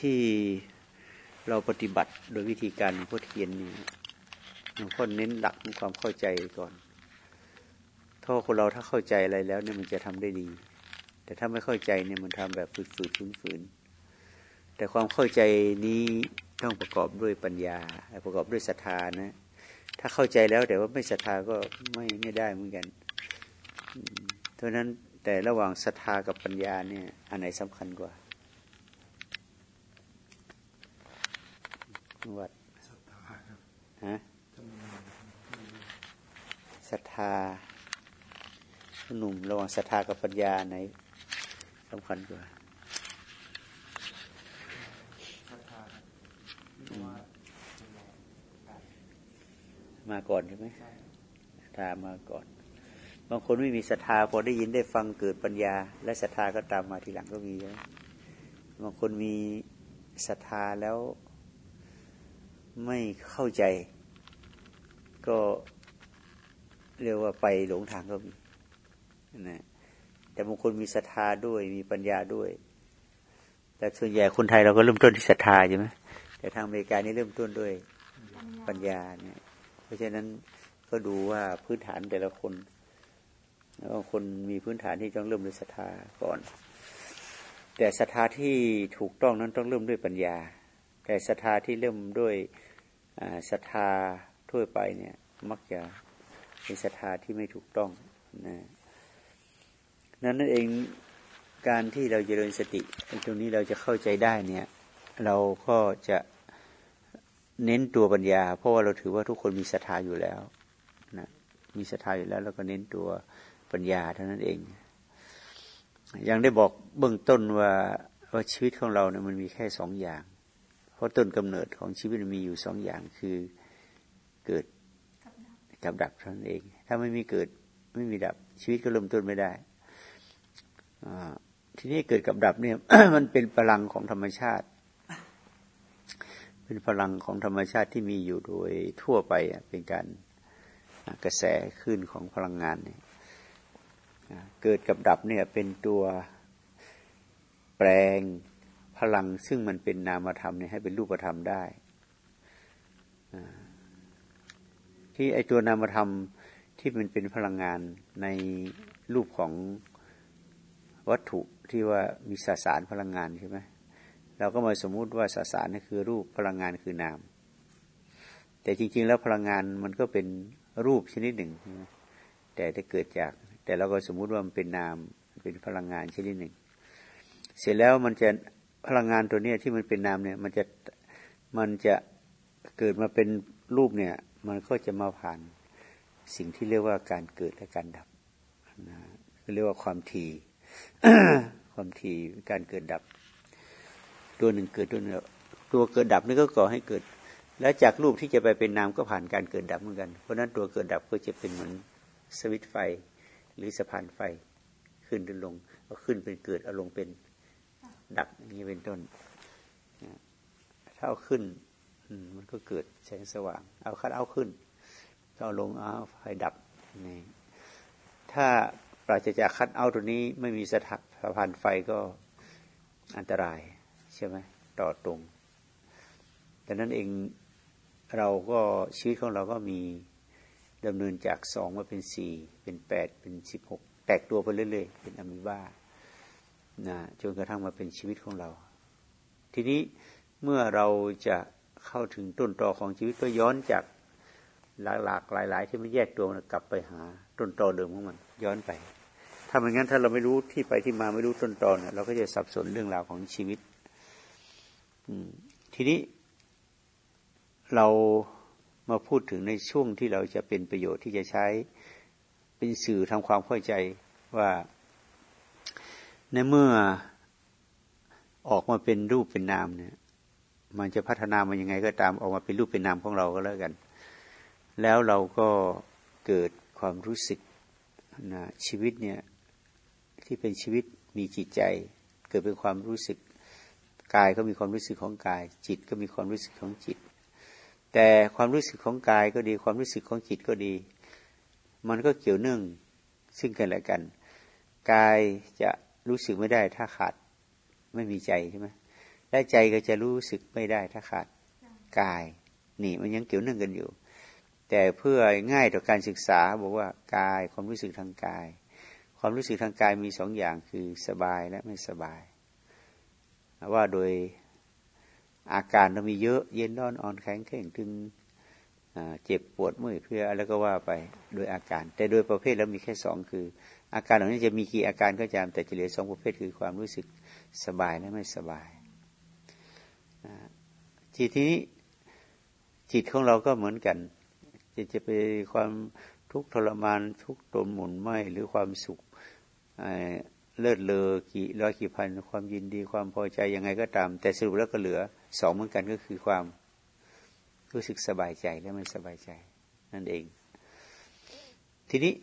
ที่เราปฏิบัติโดยวิธีการพุทเทียนนี่หลวงพ่อเน้นหลักของความเข้าใจก่อนถ้าคนเราถ้าเข้าใจอะไรแล้วเนี่ยมันจะทำได้ดี แต่ถ้าไม่เข้าใจเนี่ยมันทำแบบฝืดๆฝืนๆแต่ความเข้าใจนี้ต้องประกอบด้วยปัญญา ประกอบด้วยศรัทธานะ ถ้าเข้าใจแล้วแต่ว่าไม่ศรัทธาก็ไม่ไม่ได้เหมือนกันเพราะนั้นแต่ระหว่างศรัทธากับปัญญาเนี่ยอันไหนสำคัญกว่า วัดฮะศรัทธาหนุ่มระหว่างศรัทธากับปัญญาไหนสำคัญกว่ามาก่อนใช่ไหมศรัทธามาก่อน บางคนไม่มีศรัทธาพอได้ยินได้ฟังเกิดปัญญา และศรัทธาก็ตามมาทีหลังก็มีใช่ไหมบางคนมีศรัทธาแล้ว ไม่เข้าใจ ก็เรียกว่าไปหลงทางก็มีนะแต่บางคนมีศรัทธาด้วยมีปัญญาด้วย แต่ส่วนใหญ่คนไทยเราก็เริ่มต้นที่ศรัทธาใช่ไหมแต่ทางอเมริกานี่เริ่มต้นด้วยปัญญาเนี่ย เพราะฉะนั้นก็ดูว่าพื้นฐานแต่ละคน แล้วคนมีพื้นฐานที่ต้องเริ่มด้วยศรัทธาก่อน แต่ศรัทธาที่ถูกต้องนั้นต้องเริ่มด้วยปัญญา แต่ศรัทธาที่เริ่มด้วย ศรัทธาทั่วไปเนี่ย มักจะเป็นศรัทธาที่ไม่ถูกต้องนะนั้นนั่นเองการที่เราจเจริญสติตรงนี้เราจะเข้าใจได้เนี่ย เราก็จะเน้นตัวปัญญา เพราะว่าเราถือว่าทุกคนมีศรัทธาอยู่แล้วนะมีศรัทธาอยู่แล้วเราก็เน้นตัวปัญญาเท่านั้นเอง ยังได้บอกเบื้องต้นว่าว่าชีวิตของเราเนี่ยมันมีแค่สองอย่าง เพราะต้นกำเนิดของชีวิตมีอยู่สองอย่างคือเกิดกับดับเท่านั้นเอง ถ้าไม่มีเกิดไม่มีดับชีวิตก็เริ่มต้นไม่ได้ทีนี้เกิดกับดับเนี่ย มันเป็นพลังของธรรมชาติ เป็นพลังของธรรมชาติที่มีอยู่โดยทั่วไปเป็นการกระแสขึ้นของพลังงานเนี่ยเกิดกับดับเนี่ยเป็นตัวแปลง พลังซึ่งมันเป็นนามธรรมเนี่ยให้เป็นรูปธรรมได้ที่ไอตัวนามธรรมที่มันเป็นพลังงานในรูปของวัตถุที่ว่ามีสสารพลังงานใช่ไหมเราก็มาสมมุติว่าสสารนี่คือรูปพลังงานคือนาม แต่จริง ๆ แล้วพลังงานมันก็เป็นรูปชนิดหนึ่ง แต่จะเกิดจาก แต่เราก็สมมุติว่ามันเป็นนามเป็นพลังงานชนิดหนึ่ง เสร็จแล้วมันจะ พลังงานตัวนี้ที่มันเป็นนามเนี่ย มันจะมันจะเกิดมาเป็นรูปเนี่ย มันก็จะมาผ่านสิ่งที่เรียกว่าการเกิดและการดับนะเรียกว่าความถี่ความถี่การเกิดดับ ตัวหนึ่งเกิดตัวหนึ่งตัวเกิดดับนี่ก็ก่อให้เกิด แล้วจากรูปที่จะไปเป็นนามก็ผ่านการเกิดดับเหมือนกัน เพราะนั้นตัวเกิดดับก็จะเป็นเหมือนสวิตไฟ หรือสะพานไฟ ขึ้นหรือลงก็ขึ้นเป็นเกิดเอาลงเป็น ดับอย่างนี้เป็นต้นถ้าเอาขึ้นมันก็เกิดแสงสว่าง เอาคัดเอาขึ้นถ้าเอาลงเอาไฟดับนี่ถ้าปราศจากคัดเอาตัวนี้ไม่มีสถาพานไฟก็อันตรายใช่ไหมต่อตรง แต่นั้นเองเราก็ชีวิตของเราก็มีดำเนินจากสองมาเป็นสี่เป็นแปดเป็นสิบหกแตกตัวไปเรื่อยๆ เป็นอะมีบ้า นะจนกระทั่งมาเป็นชีวิตของเรา ทีนี้เมื่อเราจะเข้าถึงต้นตอของชีวิตก็ย้อนจากหลากๆหลายๆที่มันแยกตัวกลับไปหาต้นตอเดิมของมัน ย้อนไป ถ้าไม่งั้นถ้าเราไม่รู้ที่ไปที่มาไม่รู้ต้นตอนเราก็จะสับสนเรื่องราวของชีวิตทีนี้เรามาพูดถึงในช่วงที่เราจะเป็นประโยชน์ที่จะใช้เป็นสื่อทำความเข้าใจว่า ในเมื่อออกมาเป็นรูปเป็นนามเนี่ย มันจะพัฒนามันยังไงก็ตามออกมาเป็นรูปเป็นนามของเราก็แล้วกัน แล้วเราก็เกิดความรู้สึกนะชีวิตเนี่ยที่เป็นชีวิตมีจิตใจ เกิดเป็นความรู้สึกกายก็มีความรู้สึกของกาย จิตก็มีความรู้สึกของจิต แต่ความรู้สึกของกายก็ดีความรู้สึกของจิตก็ดี มันก็เกี่ยวเนื่องซึ่งกันและกัน กายจะ รู้สึกไม่ได้ถ้าขาดไม่มีใจใช่ไหมและใจก็จะรู้สึกไม่ได้ถ้าขาดกาย นี่มันยังเกี่ยวเนื่องกันอยู่ แต่เพื่อง่ายต่อการศึกษาบอกว่ากายความรู้สึกทางกาย ความรู้สึกทางกายมีสองอย่างคือสบายและไม่สบาย ว่าโดยอาการเรามีเยอะเย็นร้อนอ่อนแข็งเข่งตึงเจ็บปวดเมื่อยเพื่ออะไรก็ว่าไปโดยอาการ แต่โดยประเภทแล้วมีแค่สองคือ อาการเหล่านี้จะมีกี่อาการก็จำแต่จะเหลือสองประเภทคือความรู้สึกสบายและไม่สบายทีนี้จิตของเราก็เหมือนกันจะจะไปความทุกข์ทรมานทุกข์ตนหมุนไหมหรือความสุขเลิศเลอกี่ร้อยกี่พัน ความยินดีความพอใจยังไงก็ตาม แต่สรุปแล้วก็เหลือสองเหมือนกันก็คือความรู้สึกสบายใจและไม่สบายใจ นั่นเอง ทีนี้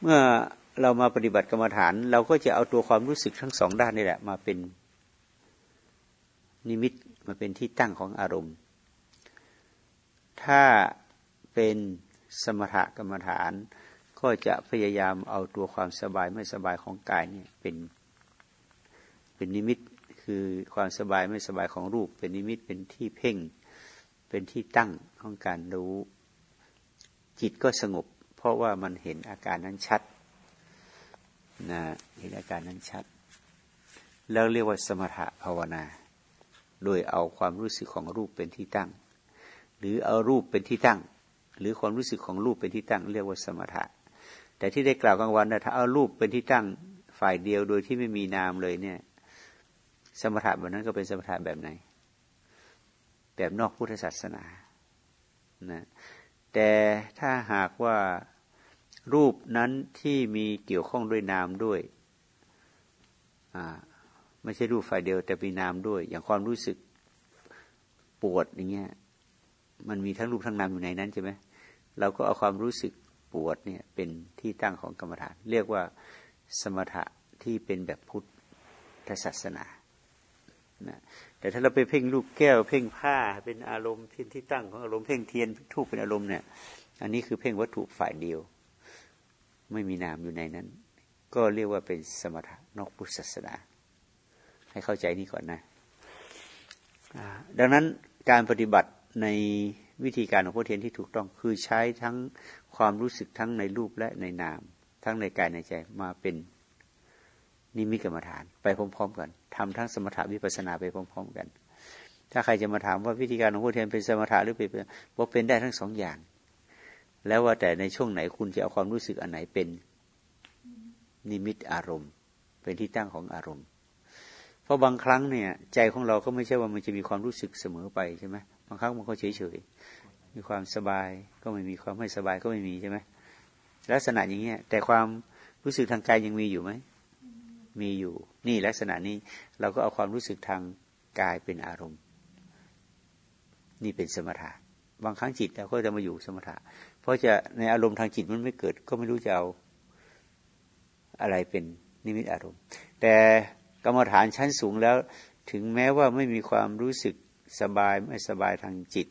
เมื่อ เรามาปฏิบัติกรรมฐาน เราก็จะเอาตัวความรู้สึกทั้งสองด้านนี่แหละ มาเป็นนิมิตมาเป็นที่ตั้งของอารมณ์ ถ้าเป็นสมถกรรมฐาน ก็จะพยายามเอาตัวความสบายไม่สบายของกายเนี่ยเป็นเป็นนิมิตคือความสบายไม่สบายของรูป เป็นนิมิตเป็นที่เพ่ง เป็นที่ตั้งของการรู้ จิตก็สงบ เพราะว่ามันเห็นอาการนั้นชัด นะเห็นอาการนั้นชัด แล้วเรียกว่าสมถะภาวนา โดยเอาความรู้สึกของรูปเป็นที่ตั้ง หรือเอารูปเป็นที่ตั้ง หรือความรู้สึกของรูปเป็นที่ตั้ง เรียกว่าสมถะ แต่ที่ได้กล่าวกลางวันนะถ้าเอารูปเป็นที่ตั้งฝ่ายเดียวโดยที่ไม่มีนามเลยเนี่ย สมถะแบบนั้นก็เป็นสมถะแบบไหน แบบนอกพุทธศาสนานะแต่ถ้าหากว่า รูปนั้นที่มีเกี่ยวข้องด้วยนามด้วยไม่ใช่รูปฝ่ายเดียวแต่มีนามด้วย อย่างความรู้สึกปวดอย่างเงี้ย มันมีทั้งรูปทั้งนามอยู่ในนั้นใช่ไหมเราก็เอาความรู้สึกปวดเนี่ยเป็นที่ตั้งของกรรมฐาน เรียกว่าสมถะที่เป็นแบบพุทธศาสนานะแต่ถ้าเราไปเพ่งลูกแก้ว เพ่งผ้าเป็นอารมณ์ที่ที่ตั้งของอารมณ์เพ่งเทียนทูบเป็นอารมณ์เนี่ย อันนี้คือเพ่งวัตถุฝ่ายเดียว ไม่มีนามอยู่ในนั้น ก็เรียกว่าเป็นสมถะนอกพุทธศาสนา ให้เข้าใจนี้ก่อนนะดังนั้นการปฏิบัติในวิธีการของพระเทียนที่ถูกต้องคือใช้ทั้งความรู้สึกทั้งในรูปและในนาม ทั้งในกายในใจมาเป็นนิมิตกรรมฐาน ไปพร้อมๆกันทำทั้งสมถะวิปัสนาไปพร้อม ๆ กัน ถ้าใครจะมาถามว่าวิธีการของพุทธเทียนเป็นสมถะหรือเป็นว่าเป็นได้ทั้งสองอย่าง แล้วว่าแต่ในช่วงไหนคุณจะเอาความรู้สึกอันไหนเป็นนิมิตอารมณ์ เป็นที่ตั้งของอารมณ์ เพราะบางครั้งเนี่ย ใจของเราก็ไม่ใช่ว่ามันจะมีความรู้สึกเสมอไปใช่ไหมบางครั้งมันก็เฉยๆมีความสบายก็ไม่มีความไม่สบายก็ไม่มีใช่ไหมลักษณะอย่างเงี้ย แต่ความรู้สึกทางกายยังมีอยู่ไหมมีอยู่ นี่ลักษณะนี้เราก็เอาความรู้สึกทางกายเป็นอารมณ์ นี่เป็นสมถะบางครั้งจิตเราก็จะมาอยู่สมถะ เพราะจะในอารมณ์ทางจิตมันไม่เกิด ก็ไม่รู้จะเอาอะไรเป็นนิมิตอารมณ์ แต่กรรมฐานชั้นสูงแล้ว ถึงแม้ว่าไม่มีความรู้สึกสบายไม่สบายทางจิต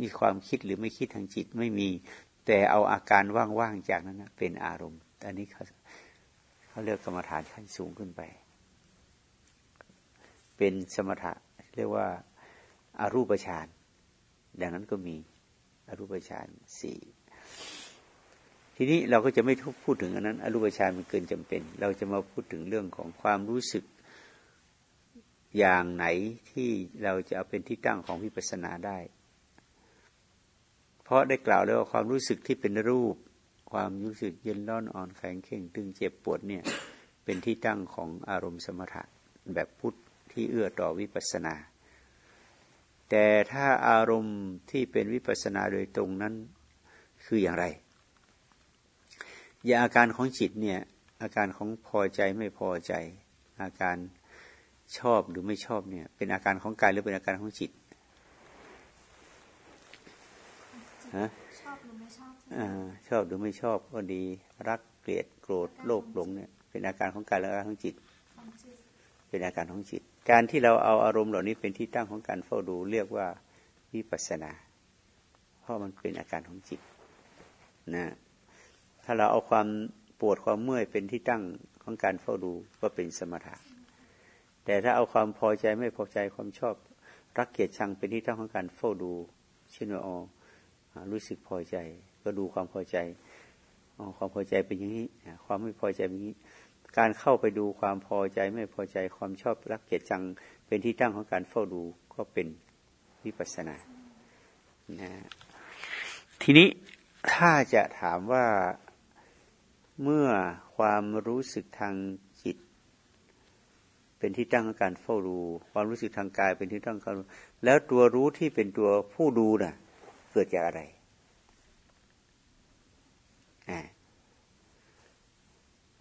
มีความคิดหรือไม่คิดทางจิตไม่มี แต่เอาอาการว่างๆจากนั้นเป็นอารมณ์ อันนี้เขาเขาเรียกกรรมฐานขั้นสูงขึ้นไป เป็นสมถะเรียกว่าอารูปฌานดังนั้นก็มีอรูปฌานสี่ ทีนี้เราก็จะไม่พูดถึงอันนั้น อรูปฌานมันเกินจำเป็น เราจะมาพูดถึงเรื่องของความรู้สึกอย่างไหนที่เราจะเอาเป็นที่ตั้งของวิปัสสนาได้ เพราะได้กล่าวแล้วว่าความรู้สึกที่เป็นรูป ความรู้สึกเย็นร้อนอ่อนแข็งเข่งตึงเจ็บปวดเนี่ยเป็นที่ตั้งของอารมณ์สมถะแบบพุทธที่เอื้อต่อวิปัสนา แต่ถ้าอารมณ์ที่เป็นวิปัสนาโดยตรงนั้นคืออย่างไร อย่างอาการของจิตเนี่ย อาการของพอใจไม่พอใจ อาการชอบหรือไม่ชอบเนี่ย เป็นอาการของกายหรือเป็นอาการของจิตฮะชอบหรือไม่ชอบก็ดีรักเกลียดโกรธโลภหลงเนี่ย เป็นอาการของกายและอาการของจิต เป็นอาการของจิต การที่เราเอาอารมณ์เหล่านี้เป็นที่ตั้งของการเฝ้าดูเรียกว่าวิปัสนา เพราะมันเป็นอาการของจิตนะ ถ้าเราเอาความปวดความเมื่อยเป็นที่ตั้งของการเฝ้าดูก็เป็นสมถะ แต่ถ้าเอาความพอใจไม่พอใจความชอบรักเกียรติชังเป็นที่ตั้งของการเฝ้าดู เช่นว่าอ๋อรู้สึกพอใจ ก็ดูความพอใจอ๋อความพอใจเป็นอย่างนี้ ความไม่พอใจเป็นอย่างนี้ การเข้าไปดูความพอใจไม่พอใจความชอบรักเกียรติชังเป็นที่ตั้งของการเฝ้าดูก็เป็นวิปัสสนานะทีนี้ถ้าจะถามว่า เมื่อความรู้สึกทางจิต เป็นที่ตั้งของการเฝ้าดูความรู้สึกทางกายเป็นที่ตั้งการแล้วตัวรู้ที่เป็นตัวผู้ดูน่ะ เกิดจากอะไร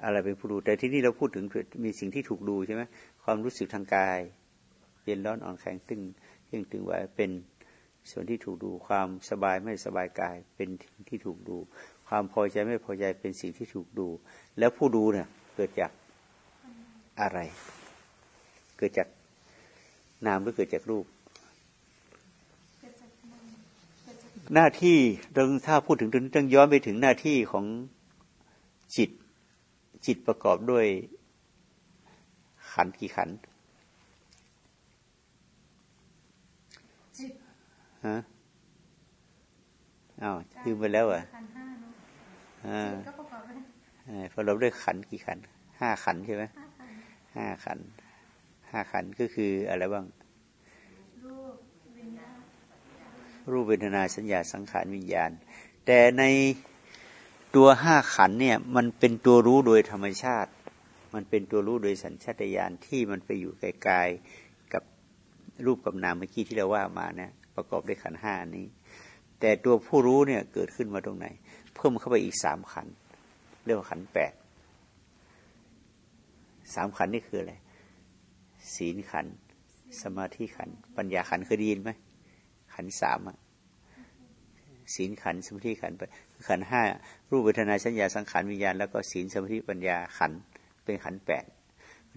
อะไรเป็นผู้ดู แต่ที่นี่เราพูดถึงมีสิ่งที่ถูกดูใช่ไหมความรู้สึกทางกายเย็นร้อนอ่อนแข็งตึงเร่งตึงไหวเป็นส่วนที่ถูกดูความสบายไม่สบายกายเป็นที่ถูกดู ความพอใจไม่พอใจเป็นสิ่งที่ถูกดู แล้วผู้ดูเนี่ยเกิดจากอะไร เกิดจากนามหรือเกิดจากรูป หน้าที่ต้องถ้าพูดถึงต้องย้อนไปถึงหน้าที่ของจิต จิตประกอบด้วยขันกี่ขันฮะอ้าวลืมไปแล้วอะอ่า พอเราด้วยขันกี่ขันห้าขันใช่ไหมห้าขันห้าขันก็คืออะไรบ้าง รูปเวทนาสัญญาสังขารวิญญาณ แต่ในตัวห้าขันเนี่ย มันเป็นตัวรู้โดยธรรมชาติ มันเป็นตัวรู้โดยสัญชาตญาณที่มันไปอยู่ไกลๆกับรูปกับนามเมื่อกี้ที่เราว่ามานะประกอบด้วยขันห้านี้ แต่ตัวผู้รู้เนี่ยเกิดขึ้นมาตรงไหน เพิ่มเข้าไปอีกสามขันเรียกว่าขันแปดสามขันนี่คืออะไรศีลขันสมาธิขันปัญญาขันเคยได้ยินไหมขันสามอะศีลขันสมาธิขันขันห้ารูปเวทนาสัญญาสังขารวิญญาณแล้วก็ศีลสมาธิปัญญาขันเป็นขันแปด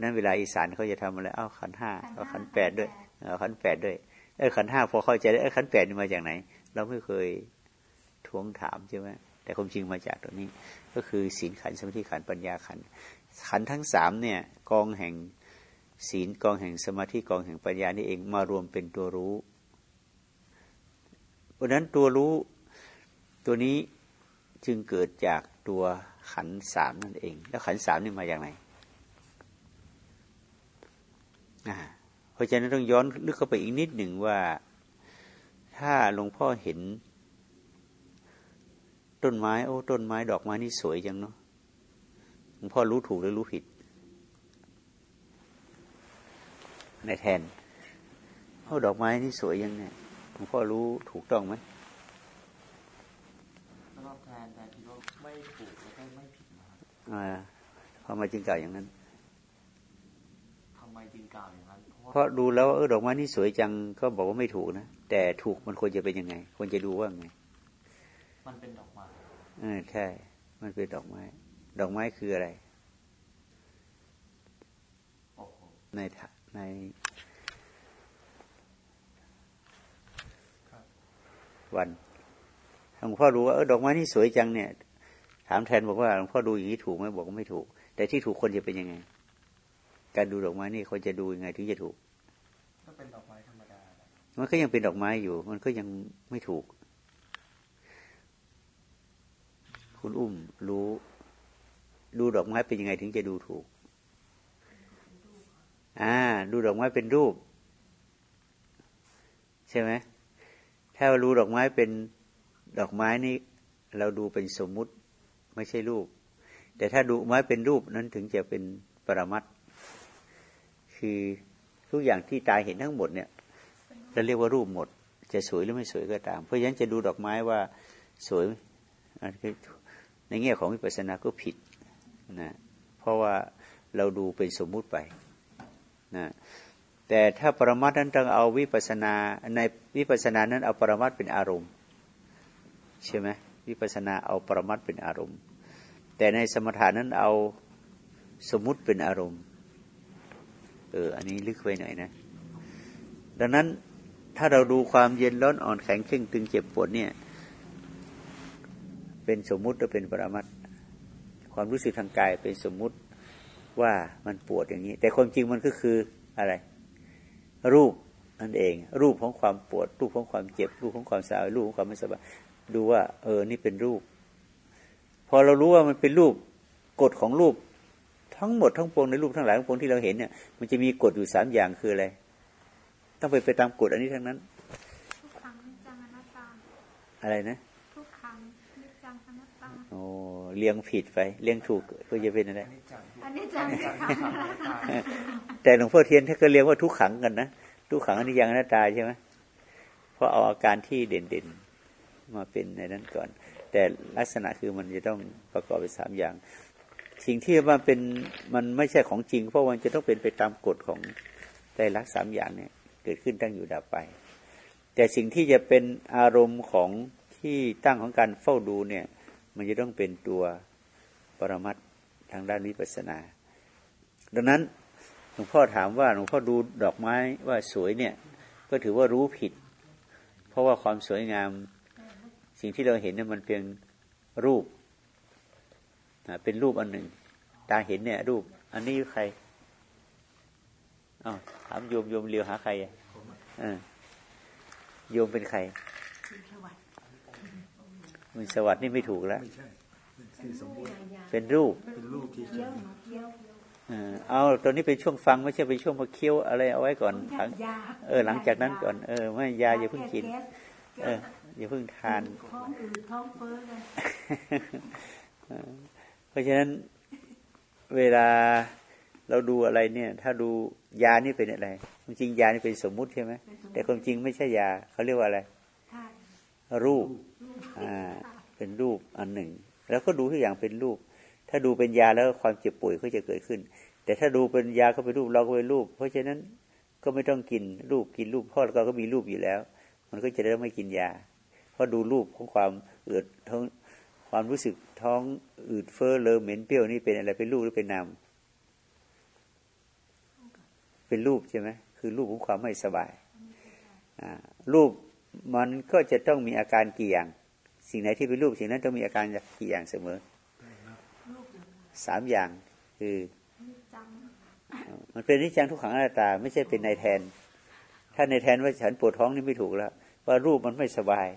นั้นเวลาอีสานเขาจะทำอะไร เอาขันห้าเอาขันแปดด้วย เอาขันแปดด้วย เออขันห้าพอเข้าใจเออขันแปดนี่มาจากไหน เราไม่เคยทวงถามใช่ไหมแต่ความจริงมาจากตรงนี้ ก็คือศีลขันสมาธิขันปัญญาขันขันทั้งสามเนี่ยกองแห่งศีลกองแห่งสมาธิกองแห่งปัญญานี่เองมารวมเป็นตัวรู้ เพราะนั้นตัวรู้ตัวนี้จึงเกิดจากตัวขันสามนั่นเอง แล้วขันสามนี่มาอย่างไรเพราะฉะนั้นต้องย้อนลึกเข้าไปอีกนิดหนึ่งว่า ถ้าหลวงพ่อเห็น ต้นไม้โอ้ต้นไม้ดอกไม้นี่สวยจังเนาะหลวงพ่อรู้ถูกหรือรู้ผิดในแทนโอ้ดอกไม้นี่สวยยังเนี่ยหลวงพ่อรู้ถูกต้องไหมรอบแทนแต่คิดว่าไม่ถูกแล้วก็ไม่ผิดนะครับอ่าพอมาจึงกล่าวอย่างนั้นทำไมจึงกล่าวอย่างนั้นเพราะดูแล้วเออดอกไม้นี่สวยจังก็บอกว่าไม่ถูกนะ แต่ถูกมันควรจะเป็นยังไง ควรจะดูว่าไง มันเป็นดอกไม้เออใช่ มันเป็นดอกไม้ ดอกไม้คืออะไร ในในวันหลวงพ่อรู้ว่าเออดอกไม้นี่สวยจังเนี่ย ถามแทนบอกว่าหลวงพ่อดูอย่างนี้ถูกไหมบอกว่าไม่ถูก แต่ที่ถูกคนจะเป็นยังไง การดูดอกไม้นี่เขาจะดูยังไงถึงจะถูกก็เป็นดอกไม้ธรร มันก็ยังเป็นดอกไม้อยู่ มันก็ยังไม่ถูก คุณอุ้มรู้ ดูดอกไม้เป็นยังไงถึงจะดูถูก อ่า ดูดอกไม้เป็นรูป ใช่ไหมถ้าราดูดอกไม้เป็นดอกไม้นี่เราดูเป็นสมมุติไม่ใช่รูป แต่ถ้าดูไม้เป็นรูปนั้นถึงจะเป็นปรมัตคือทุกอย่างที่ตายเห็นทั้งหมดเนี่ย เราเรียกว่ารูปหมด จะสวยหรือไม่สวยก็ตาม เพราะฉะนั้นจะดูดอกไม้ว่าสวยในแง่ของวิปัสสนาก็ผิดนะเพราะว่าเราดูเป็นสมมุติไปนะแต่ถ้าปรมัตนั้นต้องเอาวิปัสนาในวิปัสนานั้นเอาปรมัตเป็นอารมณ์ใช่ไหมวิปัสนาเอาปรมัตเป็นอารมณ์ แต่ในสมถานั้นเอาสมมุติเป็นอารมณ์เอออันนี้ลึกไปหน่อยนะ ดังนั้น ถ้าเราดูความเย็นร้อนอ่อนแข็งเข่งตึงเจ็บปวดเนี่ย เป็นสมมุติหรือเป็นปรมัตความรู้สึกทางกายเป็นสมมุติว่ามันปวดอย่างนี้ แต่ความจริงมันก็คืออะไร รูปนั่นเอง รูปของความปวด รูปของความเจ็บ รูปของความสาวรูปของความไม่สบายดูว่า เออนี่เป็นรูป พอเรารู้ว่ามันเป็นรูปกฎของรูป ทั้งหมดทั้งปวงในรูปทั้งหลายทั้งปวงที่เราเห็นเนี่ยมันจะมีกฎอยู่สามอย่างคืออะไร ต้องไปไปตามกฎอันนี้ทั้งนั้น ทุกขังนิจจังอนัตตา อะไรนะ ทุกขังนิจจังอนัตตา โอ้เลี้ยงผิดไปเลี้ยงถูกก็จะเป็นอะไรอันนี้จังอันนี้จังทุกขังอนัตตาแต่หลวงพ่อเทียนท่านก็เรียกว่าทุกขังกันนะทุกขังอนิจจังอนัตตาใช่ไหมเพราะเอาอาการที่เด่นๆมาเป็นในนั้นก่อน แต่ลักษณะคือมันจะต้องประกอบเป็นสามอย่างสิ่งที่มันเป็นมันไม่ใช่ของจริง เพราะมันจะต้องเป็นไปตามกฎของใจรักษณ์สามอย่างเนี่ย เกิดขึ้นตั้งอยู่ดับไป แต่สิ่งที่จะเป็นอารมณ์ของที่ตั้งของการเฝ้าดูเนี่ย มันจะต้องเป็นตัวปรมัตทางด้านวิปัสสนา ดังนั้นหลวงพ่อถามว่าหลวงพ่อดูดอกไม้ว่าสวยเนี่ย ก็ถือว่ารู้ผิด เพราะว่าความสวยงาม สิ่งที่เราเห็นเนี่ยมันเป็นรูปเป็นรูปอันหนึ่ง ตาเห็นเนี่ย รูป อันนี้ใคร อ้าวถามโยมโยมเลียวหาใครอะเออโยมเป็นใครมันสวัสดิ์นี่ไม่ถูกแล้วไม่ใช่เป็นชื่อสมมติเป็นรูปเป็นรูปที่เเออเอาตอนนี้เป็นช่วงฟังไม่ใช่เป็นช่วงมาเคี้ยวอะไรเอาไว้ก่อนหลังเออ หลังจากนั้นก่อน เออไม่ยาอย่าเพิ่งกิน เอออย่าเพิ่งทานท้องอืดท้องเฟ้อกันเพราะฉะนั้นเวลา เราดูอะไรเนี่ย ถ้าดูยานี่เป็นอะไรความจริงยานี่เป็นสมมุติใช่ไหมแต่ความจริงไม่ใช่ยาเขาเรียกว่าอะไรใช่รูปอ่าเป็นรูปอันหนึ่ง แล้วก็ดูทุกอย่างเป็นรูป ถ้าดูเป็นยาแล้วความเจ็บป่วยก็จะเกิดขึ้น แต่ถ้าดูเป็นยาก็เป็นรูปเราก็เป็นรูป เพราะฉะนั้นก็ไม่ต้องกินรูปกินรูปเพ่อเราก็มีรูปอยู่แล้ว มันก็จะได้ไม่กินยา เพราะดูรูปของความเอืดท้องความรู้สึกท้องอืดเฟ้อเลอะเหม็นเปรี้ยวนี่เป็นอะไรเป็นรูปหรือเป็นนาม เป็นรูปใช่ไหมคือรูปของความไม่สบายอ่ารูปมันก็จะต้องมีอาการกี่อย่าง สิ่งไหนที่เป็นรูปสิ่งนั้นต้องมีอาการกี่อย่างเสมอสามอย่างคือมันเป็นนิจจังทุกขังอนัตตา ไม่ใช่เป็นในายแทน ถ้าในายแทนว่าฉันปวดท้องนี่ไม่ถูกแล้ว ว่ารูปมันไม่สบาย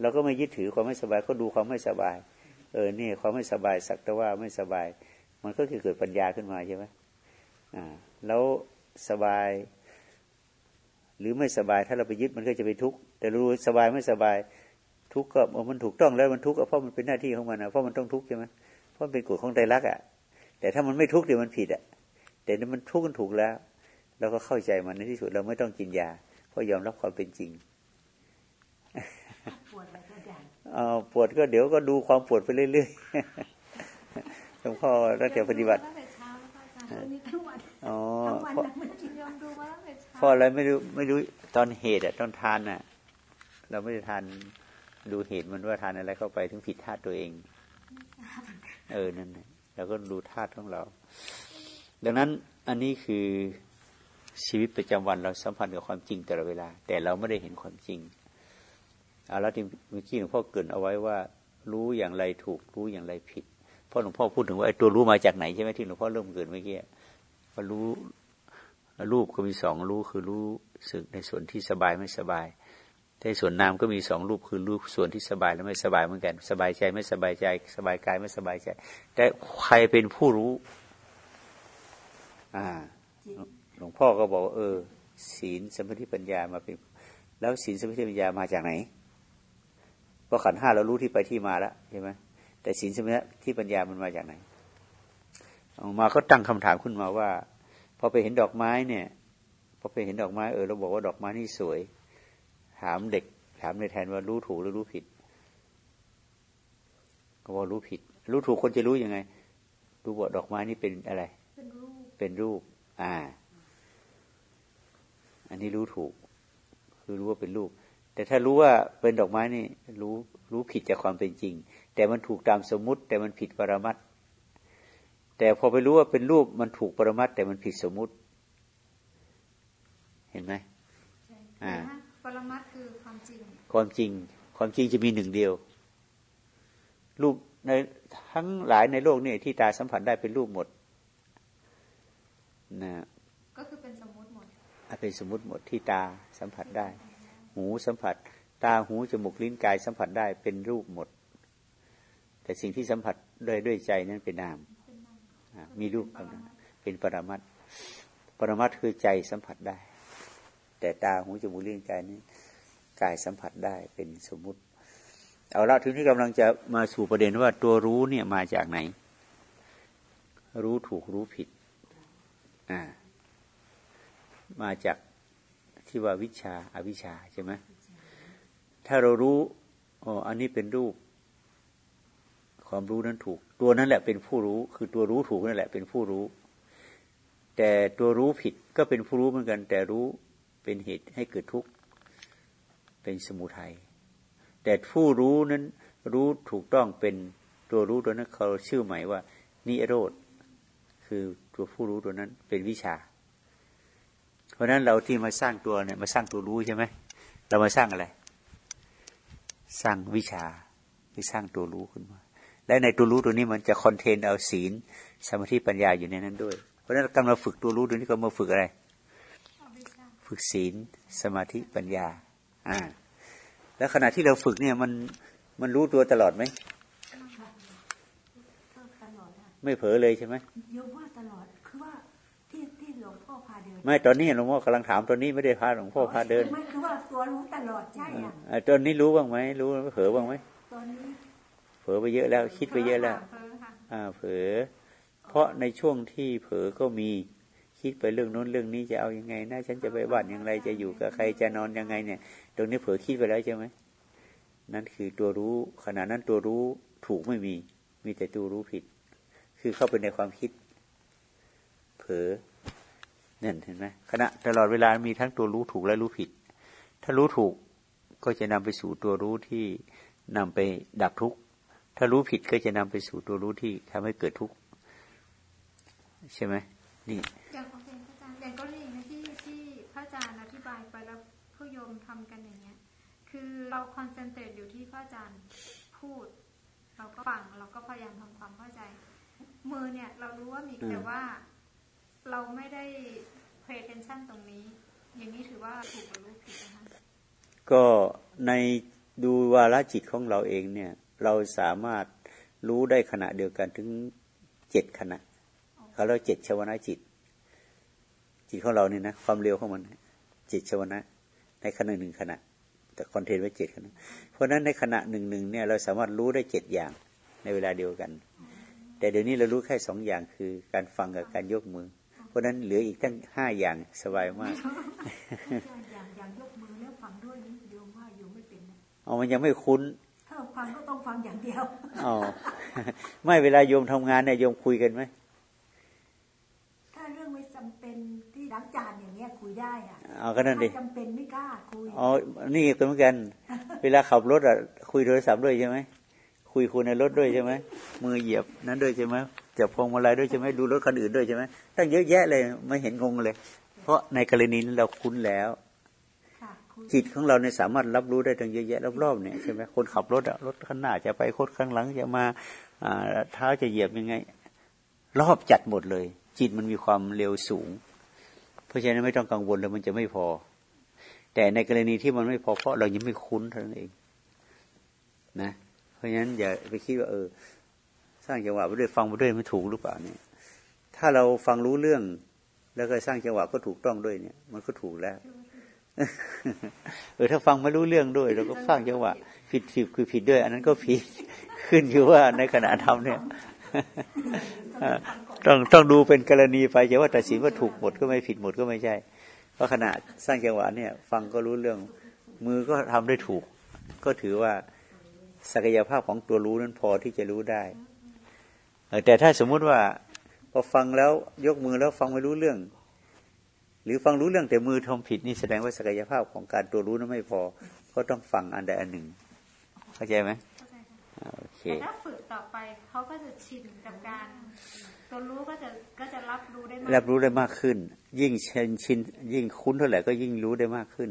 เราก็ไม่ยึดถือความไม่สบายก็ดูความไม่สบาย เออนี่ความไม่สบายสักแต่ว่าไม่สบาย มันก็คือเกิดปัญญาขึ้นมาใช่ไหมอ่าแล้ว สบาย หรือไม่สบายถ้าเราไปยึดมันก็จะไปทุกข์แต่รู้สบายไม่สบาย ทุกข์ก็เออมันถูกต้องแล้วมันทุกข์ก็เพราะมันเป็นหน้าที่ของมันนะเพราะมันต้องทุกข์ใช่ไหมเพราะมันเป็นกฎของใจรักอะ แต่ถ้ามันไม่ทุกข์เดี๋ยวมันผิดอะ แต่ถ้ามันทุกข์กันถูกแล้วเราก็เข้าใจมันในที่สุดเราไม่ต้องกินยา เพราะยอมรับความเป็นจริงปวดอะไรก็ได้เอาปวดก็เดี๋ยวก็ดูความปวดไปเรื่อยๆหลวงพ่อตั้งแต่ปฏิบัติ อาจารย์วันนี้ทั้งวันอ๋อทั้งวันเพราะทั้งวันกินยอมดูมาตั้งแต่เช้าเพราะอะไรไม่รู้ไม่รู้ตอนเหตุอะตอนทานน่ะเราไม่ได้ทานดูเหตุมันว่าทานอะไรเข้าไปถึงผิดธาตุตัวเอง เออนั่นน่ะเราก็ดูธาตุของเรา ดังนั้นอันนี้คือชีวิตประจำวันเราสัมพันธ์กับความจริงตลอดเวลา แต่เราไม่ได้เห็นความจริงเอาแล้วที่เมื่อกี้หลวงพ่อเกรินเอาไว้ว่า รู้อย่างไรถูกรู้อย่างไรผิด เพราะหลวงพ่อพูดถึงว่าไอ้ตัวรู้มาจากไหนใช่ไหมที่หลวงพ่อเริ่มเกรินเมื่อกี้ว่ารู้รูปก็มีสองรู้คือรู้สึกในส่วนที่สบายไม่สบายในส่วนนามก็มีสองรูปคือรูปส่วนที่สบายและไม่สบายเหมือนกัน สบายใจไม่สบายใจ สบายกายไม่สบายใจ แต่ใครเป็นผู้รู้ อ่าหลวงพ่อก็บอกว่าเออ ศีลสมาธิปัญญามาเป็น แล้วศีลสมาธิปัญญามาจากไหน เพราะขันห้าเรารู้ที่ไปที่มาแล้วใช่ไหม แต่ศีลสมาธิปัญญามันมาจากไหนออกมาก็ตั้งคำถามขึ้นมาว่า พอไปเห็นดอกไม้เนี่ยพอไปเห็นดอกไม้เออเราบอกว่าดอกไม้นี่สวย ถามเด็ก ถามในแทนว่ารู้ถูกหรือรู้ผิด ก็ว่ารู้ผิด รู้ถูกคนจะรู้ยังไง รู้ว่าดอกไม้นี่เป็นอะไร เป็นรูปเป็นรูป อ่า อันนี้รู้ถูก คือรู้ว่าเป็นรูป แต่ถ้ารู้ว่าเป็นดอกไม้นี่ รู้รู้ผิดจากความเป็นจริง แต่มันถูกตามสมมุติ แต่มันผิดปรมัตถ์แต่พอไปรู้ว่าเป็นรูปมันถูกปรมัตถ์แต่มันผิดสมมุติ เห็นไหมใช่อ่านะปรมัตถ์คือความจริง ความจริง ความจริงจะมีหนึ่งเดียว รูปในทั้งหลายในโลกนี่ที่ตาสัมผัสได้เป็นรูปหมดนะก็คือเป็นสมมุติเป็นสมมติหมดที่ตาสัมผัสได้ หูสัมผัส ตาหูจมูกลิ้นกายสัมผัสได้เป็นรูปหมด แต่สิ่งที่สัมผัสด้วยด้วยใจนั้นเป็นนามมีรูปกับนามเป็นปรมัตปรมัตคือใจสัมผัสได้ แต่ตาหูจมูกลิ้นกายนี้กายสัมผัสได้เป็นสมมุติ เอาละทีนี้กำลังจะมาสู่ประเด็นว่าตัวรู้เนี่ยมาจากไหน รู้ถูกรู้ผิดอ่ามาจากที่ว่าวิชาอาวิชาใช่ไหมถ้าเรารู้อ๋ออันนี้เป็นรูป ความรู้นั้นถูก ตัวนั้นแหละเป็นผู้รู้ คือตัวรู้ถูกนั่นแหละเป็นผู้รู้ แต่ตัวรู้ผิดก็เป็นผู้รู้เหมือนกัน แต่รู้เป็นเหตุให้เกิดทุกข์เป็นสมุทัยแต่ผู้รู้นั้นรู้ถูกต้องเป็นตัวรู้ตัวนั้นเขาชื่อใหมายว่า นิโรธคือตัวผู้รู้ตัวนั้นเป็นวิชา เพราะฉะนั้นเราที่มาสร้างตัวเนี่ยมาสร้างตัวรู้ใช่ไหมเรามาสร้างอะไร สร้างวิชาที่สร้างตัวรู้ขึ้นมา และในตัวรู้ตัวนี้มันจะคอนเทนเอาศีลสมาธิปัญญาอยู่ในนั้นด้วย เพราะฉะนั้นการมาฝึกตัวรู้ตัวนี้ก็มาฝึกอะไรเอาวิชาฝึกศีลสมาธิปัญญา อ่า แล้วขณะที่เราฝึกเนี่ยมันมันรู้ตัวตลอดไหมก็ตลอดอะไม่เผลอเลยใช่ไหมโยมว่าตลอดคือว่าที่ที่หลวงพ่อพาเดินไม่ตอนนี้หลวงพ่อกำลังถามตอนนี้ไม่ได้พาหลวงพ่อพาเดินไม่คือว่าตัวรู้ตลอดใช่อะอ่าตอนนี้รู้บ้างไหมรู้เผลอบ้างไหมตอนนี้เผลอไปเยอะแล้ว คิดไปเยอะแล้วเพ้อค่ะอ่าเผลอเพราะในช่วงที่เผลอก็มีคิดไปเรื่องโน้นเรื่องนี้จะเอายังไงนะฉันจะไปบ้านอย่างไรจะอยู่กับใครจะนอนยังไงเนี่ย ตรงนี้เผลอคิดไปแล้วใช่ไหมนั่นคือตัวรู้ขณะนั้นตัวรู้ถูกไม่มี มีแต่ตัวรู้ผิด คือเข้าไปในความคิด เผลอนั่นเห็นไหมขณะตลอดเวลามีทั้งตัวรู้ถูกและรู้ผิด ถ้ารู้ถูกก็จะนำไปสู่ตัวรู้ที่นำไปดับทุกข์ ถ้ารู้ผิดก็จะนำไปสู่ตัวรู้ที่ทำให้เกิดทุกข์ใช่ไหมนี่อย่างโอเคพระอาจารย์อย่างกรณีนะที่ที่พระอาจารย์อธิบายไปแล้วผู้โยมทำกันอย่างเงี้ย คือเราคอนเซนเทรตอยู่ที่พระอาจารย์พูด เราก็ฟังเราก็พยายามทำความเข้าใจ มือเนี่ยเรารู้ว่ามีอืมแต่ว่าเราไม่ได้ pay attention ตรงนี้ อย่างนี้ถือว่าถูกหรือรู้ผิดนะคะก็ในดูวาลจิตของเราเองเนี่ย เราสามารถรู้ได้ขณะเดียวกันถึงเจ็ดขณะเขาเรียกเจ็ดชวนะจิต จิตของเราเนี่ยนะความเร็วของมันเจ็ดชวนะ ในขณะหนึ่งขณะ แต่คอนเทนต์ไว้เจ็ดขณะเพราะฉะนั้นในขณะหนึ่งหนึ่งเนี่ยเราสามารถรู้ได้เจ็ดอย่างในเวลาเดียวกัน แต่เดี๋ยวนี้เรารู้แค่สองอย่างคือการฟังกับการยกมือ เพราะฉะนั้นเหลืออีกตั้งห้าอย่างสบายมากอย่างอย่างยกมือแล้วฟังด้วยนี่โยมว่าโยมไม่เป็นนะเอามันยังไม่คุ้นถ้า ฟังก็ต้องฟังอย่างเดียวอ๋อไม่เวลาโยมทำงานเนี่ยโยมคุยกันไหมถ้าเรื่องไม่จำเป็นที่ล้างจานอย่างเงี้ยคุยได้อะเอาก็นั่นดิถ้าจำเป็นไม่กล้าคุยอ๋อนี่ก็เหมือนกัน เวลาขับรถอะคุยโทรศัพท์ด้วยใช่ไหมคุยคุยในรถด้วยใช่ไหมมือเหยียบนั้นด้วยใช่ไหมจับพวงมาลัยด้วยใช่ไหมดูรถคันอื่นด้วยใช่ไหมตั้งเยอะแยะเลยไม่เห็นงงเลย เพราะในกรณีนั้นเราคุ้นแล้วค่ะคุย จิตของเราเนี่ยสามารถรับรู้ได้ตั้งเยอะแยะรอบๆเนี่ยใช่ไหมคนขับรถอะรถข้างหน้าจะไปคนข้างหลังจะมาอ่าเท้าจะเหยียบยังไง รอบจัดหมดเลย จิตมันมีความเร็วสูง เพราะฉะนั้นไม่ต้องกังวลเลยมันจะไม่พอ แต่ในกรณีที่มันไม่พอเพราะเรายังไม่คุ้นเท่านั้นเองนะเพราะฉะนั้นอย่าไปคิดว่าเออ สร้างจังหวะไปด้วยฟังไปด้วยไม่ถูกหรือเปล่าเนี่ยถ้าเราฟังรู้เรื่อง แล้วก็สร้างจังหวะก็ถูกต้องด้วยเนี่ย มันก็ถูกแล้ว เออถ้าฟังไม่รู้เรื่องด้วย เราก็ฟังจังหวะผิดผิดคือผิดด้วย อันนั้นก็ผิดขึ้นอยู่ว่าในขณะทำเนี่ยต้องต้องดูเป็นกรณีไปจะว่าตัดสินว่าถูกหมดก็ไม่ผิดหมดก็ไม่ใช่ เพราะขณะสร้างจังหวะเนี่ย ฟังก็รู้เรื่องมือก็ทำได้ถูก ก็ถือว่าศักยภาพของตัวรู้นั้นพอที่จะรู้ได้เออแต่ถ้าสมมุติว่าพอฟังแล้วยกมือแล้วฟังไม่รู้เรื่อง หรือฟังรู้เรื่องแต่มือทำผิดนี่แสดงว่าศักยภาพของการตัวรู้นั้นไม่พอ ก็ต้องฟังอันใดอันหนึ่ง เข้าใจไหมเข้าใจค่ะอ่าโอเคแต่ถ้าฝึกต่อไปเขาก็จะชินกับการตัวรู้ก็จะก็จะรับรู้ได้มากรับรู้ได้มากขึ้น ยิ่งชินชินยิ่งคุ้นเท่าไหร่ก็ยิ่งรู้ได้มากขึ้น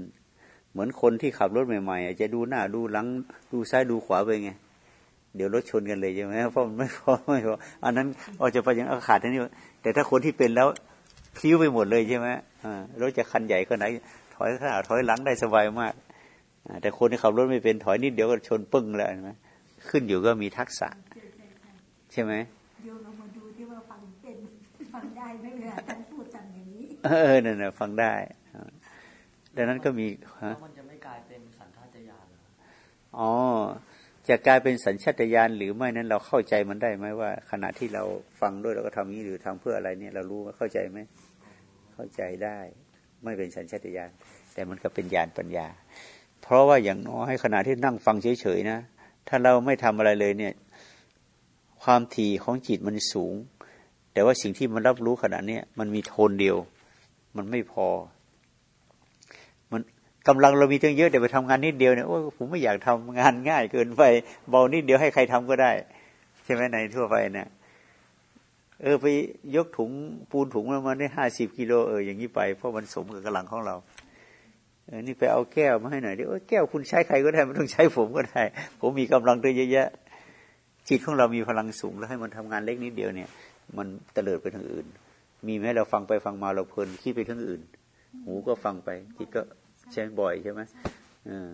เหมือนคนที่ขับรถใหม่ๆอาจจะดูหน้าดูหลังดูซ้ายดูขวาไปไง เดี๋ยวรถชนกันเลยใช่ไหมเพราะมันไม่พอไม่พออันนั้นอาจจะไปยังเอาขาดอันนี้แต่ถ้าคนที่เป็นแล้ว พลิ้วไปหมดเลยใช่ไหมรถจะคันใหญ่ขนาดถอยข้างถอยหลังได้สบายมาก แต่คนที่ขับรถไม่เป็นถอยนิดเดียวก็ชนปึ้งแล้วใช่ไหมขึ้นอยู่ก็มีทักษะ ใช่ไหมโยมเรามาดูที่ว่าฟังเป็นฟังได้ไหมเวลาท่านพูดจำอย่างนี้ เออนั่นนะฟังได้ดังนั้นก็มีแล้ฮะวมันจะไม่กลายเป็นสัญชาตญาณเหรออ๋อ จะกลายเป็นสัญชาตญาณหรือไม่นั้นเราเข้าใจมันได้ไหมว่า ขณะที่เราฟังด้วยเราก็ทำนี้หรือทำเพื่ออะไรเนี่ยเรารู้ว่าเข้าใจไหมเข้าใจได้ ไม่เป็นสัญชาตญาณแต่มันก็เป็นญาณปัญญา เพราะว่าอย่างน้อยขณะที่นั่งฟังเฉยๆนะถ้าเราไม่ทำอะไรเลยเนี่ย ความถี่ของจิตมันสูง แต่ว่าสิ่งที่มันรับรู้ขณะเนี้ยมันมีโทนเดียว มันไม่พอ กำลังเรามีตั้งเยอะแต่ไปทำงานนิดเดียวเนี่ยโอ้ผมไม่อยากทำงานง่ายเกินไปเบานิดเดียวให้ใครทำก็ได้ ใช่ไหมในทั่วไปเนี่ยเออไปยกถุงปูนถุงมาได้ห้าสิบกิโลเอออย่างนี้ไปเพราะมันสมกับกำลังของเราเออนี่ไปเอาแก้วมาให้หน่อยดิโอ้แก้วคุณใช้ใครก็ได้ไม่ต้องใช้ผมก็ได้ ผมมีกำลังตัวเยอะแยะจิตของเรามีพลังสูงแล้วให้มันทำงานเล็กนิดเดียวเนี่ย มันเตลิดไปทางอื่น มีไหมเราฟังไปฟังมาเราเพลินคิดไปทางอื่น หูก็ฟังไปจิตก็ ใช้บ่อยใช่ไหมเออ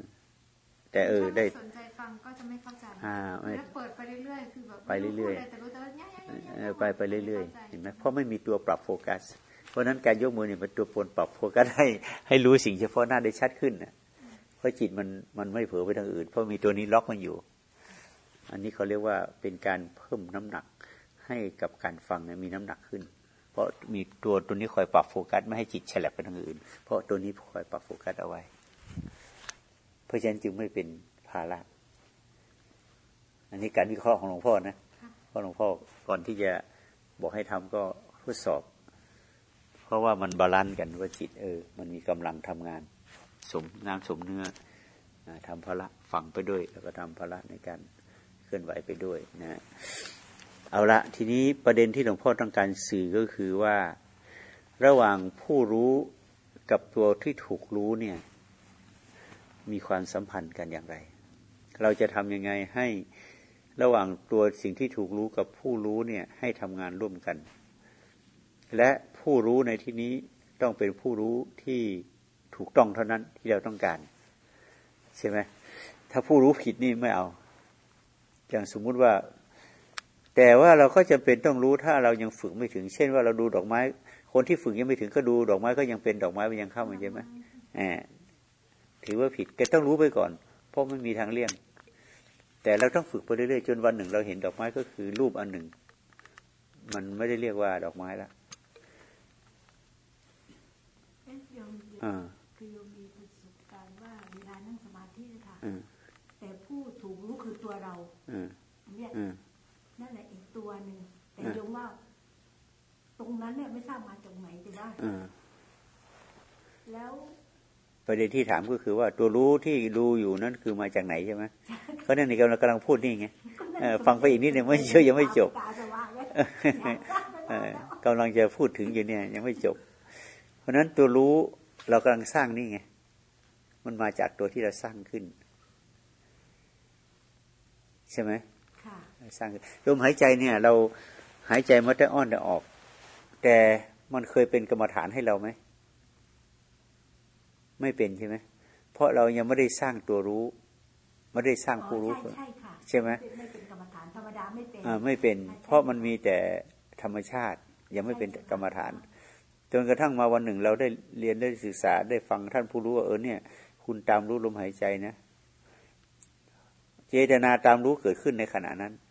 แต่เออได้ถ้าม่สนใจฟังก็จะไม่เข้าใจอ่าไม่แล้วเปิดไปเรื่อยๆคือแบบไปเรื่อยๆๆแต่รู้แต่ว่าเนี่ยๆๆๆเออไปไปเรื่อยๆเห็นไหมเพราะไม่มีตัวปรับโฟกัส เพราะฉะนั้นการยกมือเนี่ยเป็นตัวปนปรับโฟกัสให้ให้รู้สิ่งเฉพาะหน้าได้ชัดขึ้นนะเพราะจิตมันมันไม่เผลอไปทางอื่น เพราะมีตัวนี้ล็อกมันอยู่ อันนี้เขาเรียกว่าเป็นการเพิ่มน้ำหนักให้กับการฟังเนี่ยมีน้ำหนักขึ้น เพราะมีตัวตัวนี้คอยปรับโฟกัสไม่ให้จิตแฉลบไปทางอื่น เพราะตัวนี้คอยปรับโฟกัสเอาไว้ เพราะฉะนั้นจึงไม่เป็นภาระอันนี้การวิเคราะห์ของหลวงพ่อนะเพราะหลวงพ่อก่อนที่จะบอกให้ทำก็ทดสอบ เพราะว่ามัน balance กันว่าจิตเออ มันมีกำลังทำงาน สมน้ำสมเนื้อทำภาระฟังไปด้วย แล้วก็ทำภาระในการเคลื่อนไหวไปด้วยนะ เอาละทีนี้ประเด็นที่หลวงพ่อต้องการสื่อก็คือว่า ระหว่างผู้รู้กับตัวที่ถูกรู้เนี่ย มีความสัมพันธ์กันอย่างไร เราจะทำยังไงให้ระหว่างตัวสิ่งที่ถูกรู้กับผู้รู้เนี่ยให้ทำงานร่วมกัน และผู้รู้ในที่นี้ต้องเป็นผู้รู้ที่ถูกต้องเท่านั้นที่เราต้องการ ใช่ไหมถ้าผู้รู้ผิดนี่ไม่เอา อย่างสมมุติว่า แต่ว่าเราก็จะเป็นต้องรู้ถ้าเรายังฝึกไม่ถึง เช่นว่าเราดูดอกไม้ คนที่ฝึกยังไม่ถึงก็ดูดอกไม้ก็ยังเป็นดอกไม้มันยังเข้ามาใช่ไหมแอบถือว่าผิดก็ต้องรู้ไปก่อน เพราะไม่มีทางเลี่ยง แต่เราต้องฝึกไปเรื่อยๆจนวันหนึ่ง เราเห็นดอกไม้ก็คือรูปอันหนึ่ง มันไม่ได้เรียกว่าดอกไม้ละเอ๊ะโยมอ่าคือโยมมีประสบการณ์ว่าเวลานั่งสมาธินะคะอืมแต่ผู้ถูกรู้คือตัวเราอืมเนี่ย อืม นั่นแหละอีกตัวหนึ่ง แต่อ่าโยมว่า ตรงนั้นเนี่ยไม่ทราบมาจากไหนแต่ว่าอืมแล้วประเด็นที่ถามก็คือว่าตัวรู้ที่ดูอยู่นั่นคือมาจากไหนใช่ไหมเพราะนั่นนี่กำลังกำลังพูดนี่ไงเออฟังไปอีกนิดหนึ่งไม่เชื่อยังไม่จบตาสว่างเลยเออกำลังจะพูดถึงอยู่เนี่ย ยังไม่จบ เพราะฉะนั้นตัวรู้เรากำลังสร้างนี่ไงมันมาจากตัวที่เราสร้างขึ้น ใช่ไหมค่ะสร้างขึ้นลมหายใจเนี่ย เรา หายใจมาแต่อ้อนแต่ออก แต่มันเคยเป็นกรรมฐานให้เราไหม ไม่เป็นใช่ไหม เพราะเรายังไม่ได้สร้างตัวรู้ไม่ได้สร้างผู้รู้อ๋อใช่ใช่ค่ะใช่ไหมไม่เป็นกรรมฐานธรรมดาไม่เป็นอ่าไม่เป็น เพราะมันมีแต่ธรรมชาติ ยังไม่เป็นกรรมฐาน จนกระทั่งมาวันหนึ่งเราได้เรียนได้ศึกษาได้ฟังท่านผู้รู้ว่าเออเนี่ย คุณตามรู้ลมหายใจนะ เจตนาตามรู้เกิดขึ้นในขณะนั้นใช่เจ้าค่ะ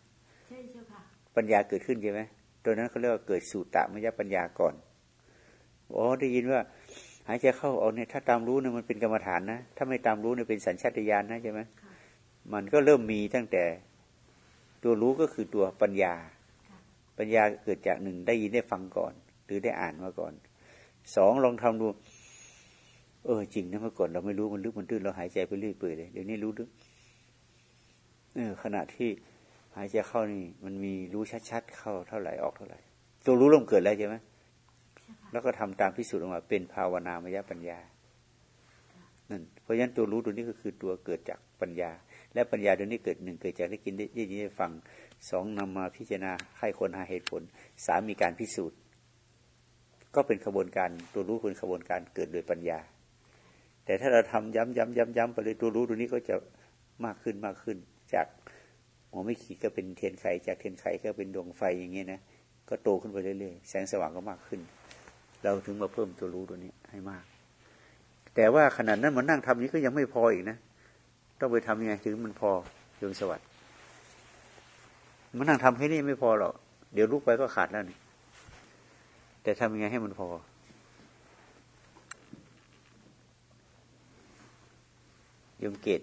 ปัญญาเกิดขึ้นใช่ไหมตัวนั้นเขาเรียกว่าเกิดสูตตมยปัญญาก่อนอ๋อได้ยินว่า หายใจเข้าออกเนี่ยถ้าตามรู้เนี่ยมันเป็นกรรมฐานนะ ถ้าไม่ตามรู้เนี่ยเป็นสัญชาตญาณนะใช่ไหมค่ะมันก็เริ่มมีตั้งแต่ตัวรู้ก็คือตัวปัญญาค่ะปัญญาเกิดจากหนึ่งได้ยินได้ฟังก่อน หรือได้อ่านมาก่อนสองลองทำดู เออ จริงนะเมื่อก่อนเราไม่รู้มันลึกมันตื้นเราหายใจไปเรื่อยเปื่อยเลยเดี๋ยวนี้รู้ลึกเออขณะที่ หายใจเข้านี่ มันมีรู้ชัดๆเข้าเท่าไหร่ออกเท่าไหร่ ตัวรู้เริ่มเกิดแล้วใช่ไหมใช่ค่ะแล้วก็ทำตามพิสูจน์ออกมาเป็นภาวนามยปัญญานั่นเพราะฉะนั้นตัวรู้ตัวนี้ก็คือตัวเกิดจากปัญญา และปัญญาตัวนี้เกิดหนึ่งเกิดจากได้กินได้ได้ยินได้ฟังสองนำมาพิจารณาให้คนหาเหตุผลสามมีการพิสูจน์ ก็เป็นขบวนการตัวรู้เป็นขบวนการเกิดโดยปัญญา แต่ถ้าเราทำย้ำย้ำย้ำย้ำไปเลยตัวรู้ตัวนี้ก็จะมากขึ้นมากขึ้นจาก หัวไม่ขีดก็เป็นเทียนไข จากเทียนไขก็เป็นดวงไฟอย่างเงี้ยนะก็โตขึ้นไปเรื่อยๆแสงสว่างก็มากขึ้น เราถึงมาเพิ่มตัวรู้ตัวนี้ให้มาก แต่ว่าขนาดนั้นมันนั่งทำนี้ก็ยังไม่พออีกนะต้องไปทำยังไงถึงมันพอดวงสวัสดิ์มันนั่งทำแค่นี้ไม่พอหรอกเดี๋ยวลุกไปก็ขาดแล้วนี่แต่ทำยังไงให้มันพอโยมเกต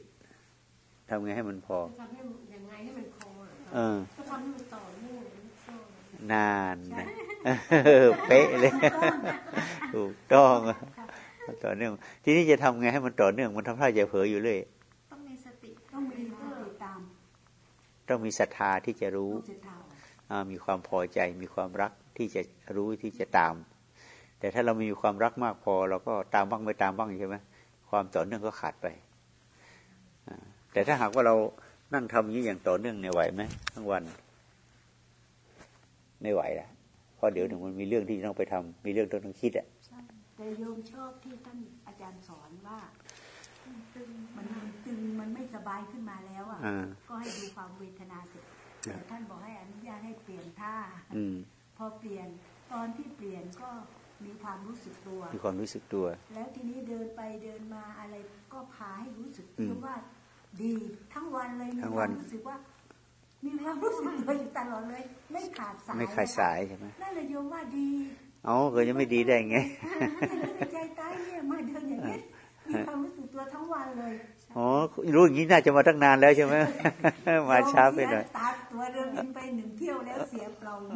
ทำไงให้มันพอทำให้ยัง ไงให้มันพอเออก็ทำให้มันต่อเนื่องโซ่นานนะเป๊ะเลยถูกต้องต่อเนื่อง ทีนี้จะทำไงให้มันต่อเนื่อง มันทำท่าจะเผลออยู่เลยต้องมีสติต้องมีสติตาม ต้องมีศรัทธาที่จะรู้ลูกจะทอ่ามีความพอใจมีความรักที่จะรู้ที่จะตาม แต่ถ้าเรามีความรักมากพอ เราก็ตามบ้างไม่ตามบ้างใช่ไหมความต่อเนื่องก็ขาดไปอ่าแต่ถ้าหากว่าเรา นั่งทำอย่างนี้อย่างต่อเนื่องเนี่ยไหวไหมทั้งวัน ไม่ไหวละเพราะเดี๋ยวหนึ่งมันมีเรื่องที่ต้องไปทำมีเรื่องที่ต้องคิดอะำใช่แต่โยมชอบที่ท่านอาจารย์สอนว่าตึงมันตึงมันไม่สบายขึ้นมาแล้วอะอ่าก็ให้ดูความเวทนาเสร็จแต่ท่านบอกให้อนุญาตให้เปลี่ยนท่าอืมพอเปลี่ยนตอนที่เปลี่ยนก็มีความรู้สึกตัว มีความรู้สึกตัว แล้วทีนี้เดินไปเดินมาอะไรก็พาให้รู้สึกอืมว่า ดีทั้งวันเลยมีทั้งควัวานมรู้สึกว่า มีความรู้สึกตัวอยู่ตลอดเลย ไม่ขาดสายไม่ขาดสายใช่ไหมนั่นเลยโยมว่าดีเอ๋อเกิดจะไม่ดีได้ไงเนี่ยในใจตายเนี่ยมาเดินอย่างนี้มีความรู้สึกตัวทั้งวันเลยอ๋อรู้อย่างนี้น่าจะมาตั้งนานแล้วใช่ไหมมาช้าไปหน่อยตาตัวเดินบินไปหนึ่งเที่ยวแล้วเสียเปล่าไม่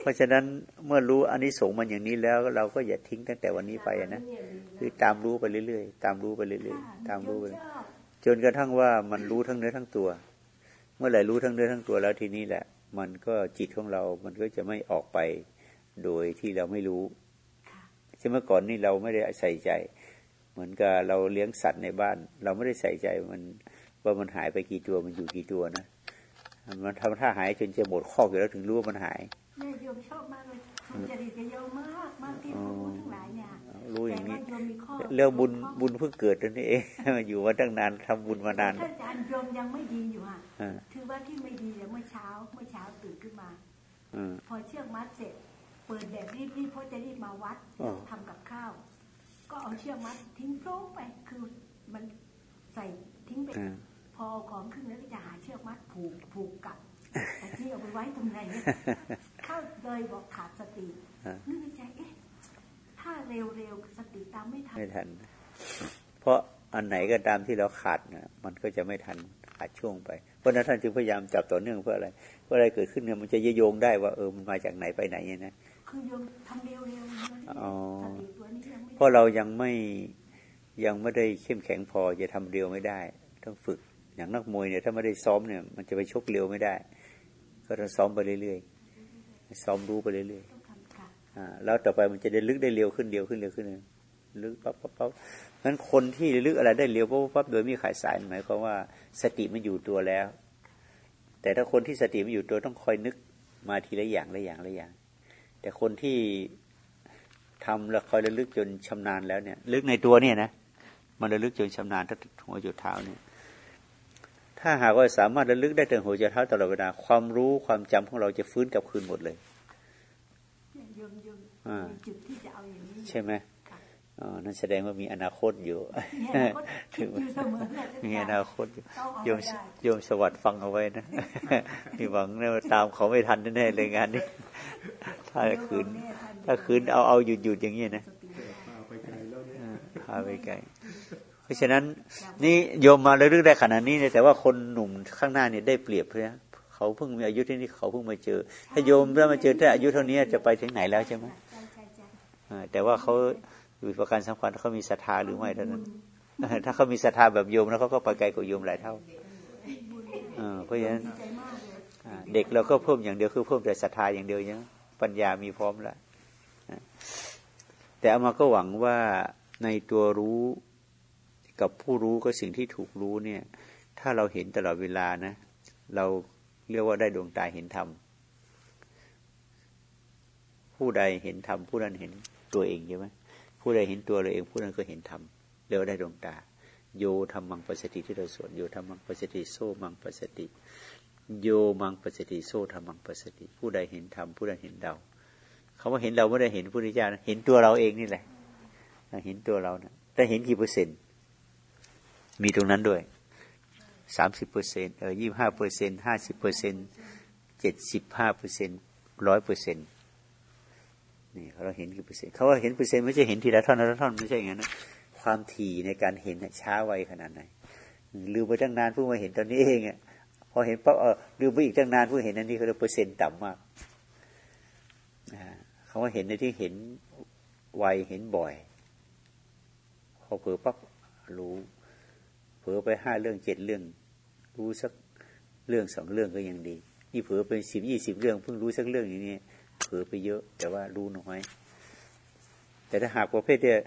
เพราะฉะนั้นเมื่อรู้อันนี้สงมันอย่างนี้แล้ว เราก็อย่าทิ้งตั้งแต่วันนี้ไปนะคือตามรู้ไปเรื่อยๆตามรู้ไปเรื่อยๆตามรู้ไปจนกระทั่งว่ามันรู้ทั้งเนื้อทั้งตัว เมื่อไหร่รู้ทั้งเนื้อทั้งตัวแล้วทีนี้แหละ มันก็จิตของเรา มันก็จะไม่ออกไปโดยที่เราไม่รู้ใช่เมื่อก่อนนี่เราไม่ได้ใส่ใจ เหมือนกับเราเลี้ยงสัตว์ในบ้าน เราไม่ได้ใส่ใจมันว่ามันหายไปกี่ตัวมันอยู่กี่ตัวนะมันทำท่าหายจนจะหมดคออยู่แล้วถึงรู้ว่ามันหาย เนี่ยโยมชอบมากเลยทำจริตกับโยมมากมากที่ผู้รู้ทั้งหลายเนี่ยรู้อย่างนี้แต่ว่โยมมีข้อเรื่องบุญบุญเพิ่งเกิดนั่นเองมาอยู่มาตั้งนานทำบุญมานานท่านอาจารย์โยมยังไม่ดีอยู่อะอ่าคือว่าที่ไม่ดีเนี่ยเมื่อเช้าเมื่อเช้าตื่นขึ้นมาอืมพอเชือกมัดเสร็จ เปิดแดดรีบรีบเพราะจะรีบมาวัดอ๋อทำกับข้าว ก็เอาเชือกมัดทิ้งโพร่งไปคือมันใส่ทิ้งไปอ่าพอเอาของขึ้นแล้วก็จะหาเชือกมัดผูกผูกกับแต่ ที่เอาไปไว้ตรงไหนเนี่ยเข้าเลยบอกขาดสติอ่านึกในใจเอ๊ะถ้าเร็วๆสติตามไม่ทันไม่ทัน เพราะอันไหนก็ตามที่เราขาดนะมันก็จะไม่ทันขาดช่วงไปเพราะฉะนั้นท่านจึงพยายามจับต่อเนื่องเพื่ออะไรเพื่ออะไรเกิดขึ้นเนี่ยมันจะโยงได้ว่าเออมันมาจากไหนไปไหนเนี่ยนะคือโยมทำเร็วๆเลยอ๋อสติตัวนี้ยังไม่เพราะเรายังไม่ยังไม่ได้เข้มแข็งพอจะทำเร็วไม่ได้ ต้องฝึกอย่างนักมวยเนี่ยถ้าไม่ได้ซ้อมเนี่ย มันจะไปชกเร็วไม่ได้ ก็ต้องซ้อมไปเรื่อยๆซ้อมรู้ไปเรื่อยๆต้องทำค่ะอ่าแล้วต่อไปมันจะได้ลึกได้เร็วขึ้นเร็วขึ้นเร็วขึ้นเลยลึกปั๊บปั๊บปั๊บงั้นคนที่ลึกอะไรได้เร็วปั๊บปั๊บปั๊บโดยไม่ขาดสายหมายความว่าสติมันอยู่ตัวแล้ว แต่ถ้าคนที่สติไม่อยู่ตัวต้องคอยนึกมาทีละอย่างละอย่างละอย่าง แต่คนที่ทำแล้วคอยระลึกจนชำนาญแล้วเนี่ย ลึกในตัวเนี่ยนะมันระลึกจนชำนาญตั้งแต่หัวจุดเท้าเนี่ย ถ้าหากว่าสามารถระลึกได้ถึงหัวจุดเท้าตลอดเวลาความรู้ความจำของเราจะฟื้นกลับคืนหมดเลยเนี่ยโยมโยมอ่ามีจุดที่จะเอาอย่างนี้ใช่ไหมค่ะอ๋อนั่นแสดงว่ามีอนาคตอยู่เนี่ยก็คิดอยู่เสมอแหละมีอนาคตอยู่ต้องเอาโยมให้ได้โยมสวัสดิ์ฟังเอาไว้นะมีหวังนะว่าตามเขาไม่ทันแน่ๆเลยงานนี้ ถ้าคืน ถ้าคืนเอาเอาหยุดหยุดๆอย่างนี้นะสติไม่ได้พาไปไกล ราะฉะนั้นนี่โยมมาเรื่องได้ขนาดนี้เนี่ยแต่ว่าคนหนุ่มข้างหน้าเนี่ยได้เปรียบเพราะเขาเพิ่งมีอายุที่นี่เขาเพิ่งมาเจอ ถ้าโยมได้มาเจอแต่อายุเท่านี้จะไปถึงไหนแล้วใช่ไหมใช่ใช่ใช่อ่าแต่ว่าเขาอยู่ประการสำคัญเขามีศรัทธาหรือไม่เท่านั้นถ้าเขามีศรัทธาแบบโยมแล้วเขาก็ไปไกลกว่าโยมหลายเท่าอ่าเพราะฉะนั้นดีใจมากเลยอ่าเด็กเราก็เพิ่มอย่างเดียวคือเพิ่มแต่ศรัทธาอย่างเดียวยังปัญญามีพร้อมแล้วอ่าแต่เอามาก็หวังว่าในตัวรู้ กับผู้รู้ก็สิ่งที่ถูกรู้เนี่ย ถ้าเราเห็นตลอดเวลานะ เราเรียกว่าได้ดวงตาเห็นธรรมผู้ใดเห็นธรรมผู้นั้นเห็นตัวเองใช่ไหมผู้ใดเห็นตัวเราเองผู้นั้นก็เห็นธรรมเรียกว่าได้ดวงตา โยธัมมังปัสสติที่เราสวดโยธัมมังปัสสติโสมังปัสสติ โยมังปัสสติโสธัมมังปัสสติ ผู้ใดเห็นธรรมผู้นั้นเห็นเราเขาว่าเห็นเราไม่ได้เห็นพระพุทธเจ้านะเห็นตัวเราเองนี่แหละเห็นตัวเรานะแต่เห็นกี่เปอร์เซ็นต์ มีตรงนั้นด้วยสามสิบเปอร์เซ็นต์เออยี่ห้าเปอร์เซ็นต์ห้าสิบเปอร์เซ็นต์เจ็ดสิบห้าเปอร์เซ็นต์ร้อยเปอร์เซ็นต์นี่เราเห็นกี่เปอร์เซ็นต์เขาว่าเห็นเปอร์เซ็นต์ไม่ใช่เห็นทีละท่อนละท่อนไม่ใช่อย่างนั้นนะความถี่ในการเห็นช้าไวขนาดไหนลืมไปตั้งนานเพิ่งมาเห็นตอนนี้เองอะพอเห็นปั๊บเออลืมไปอีกตั้งนานเพิ่งเห็นอันนี้เขาเรียกเปอร์เซ็นต์ต่ำมากเขาว่าเห็นในที่เห็นไวเห็นบ่อย พอเผลอปั๊บรู้ ลอไปห้าเรื่องเจ็ดเรื่อง รู้สักเรื่องสองเรื่องก็ยังดี นี่เผลอไปสิบยี่สิบเรื่องเพิ่งรู้สักเรื่องอย่างนี้เผลอไปเยอะ แต่ว่ารู้น้อย แต่ถ้าหากประเภทเนี่ย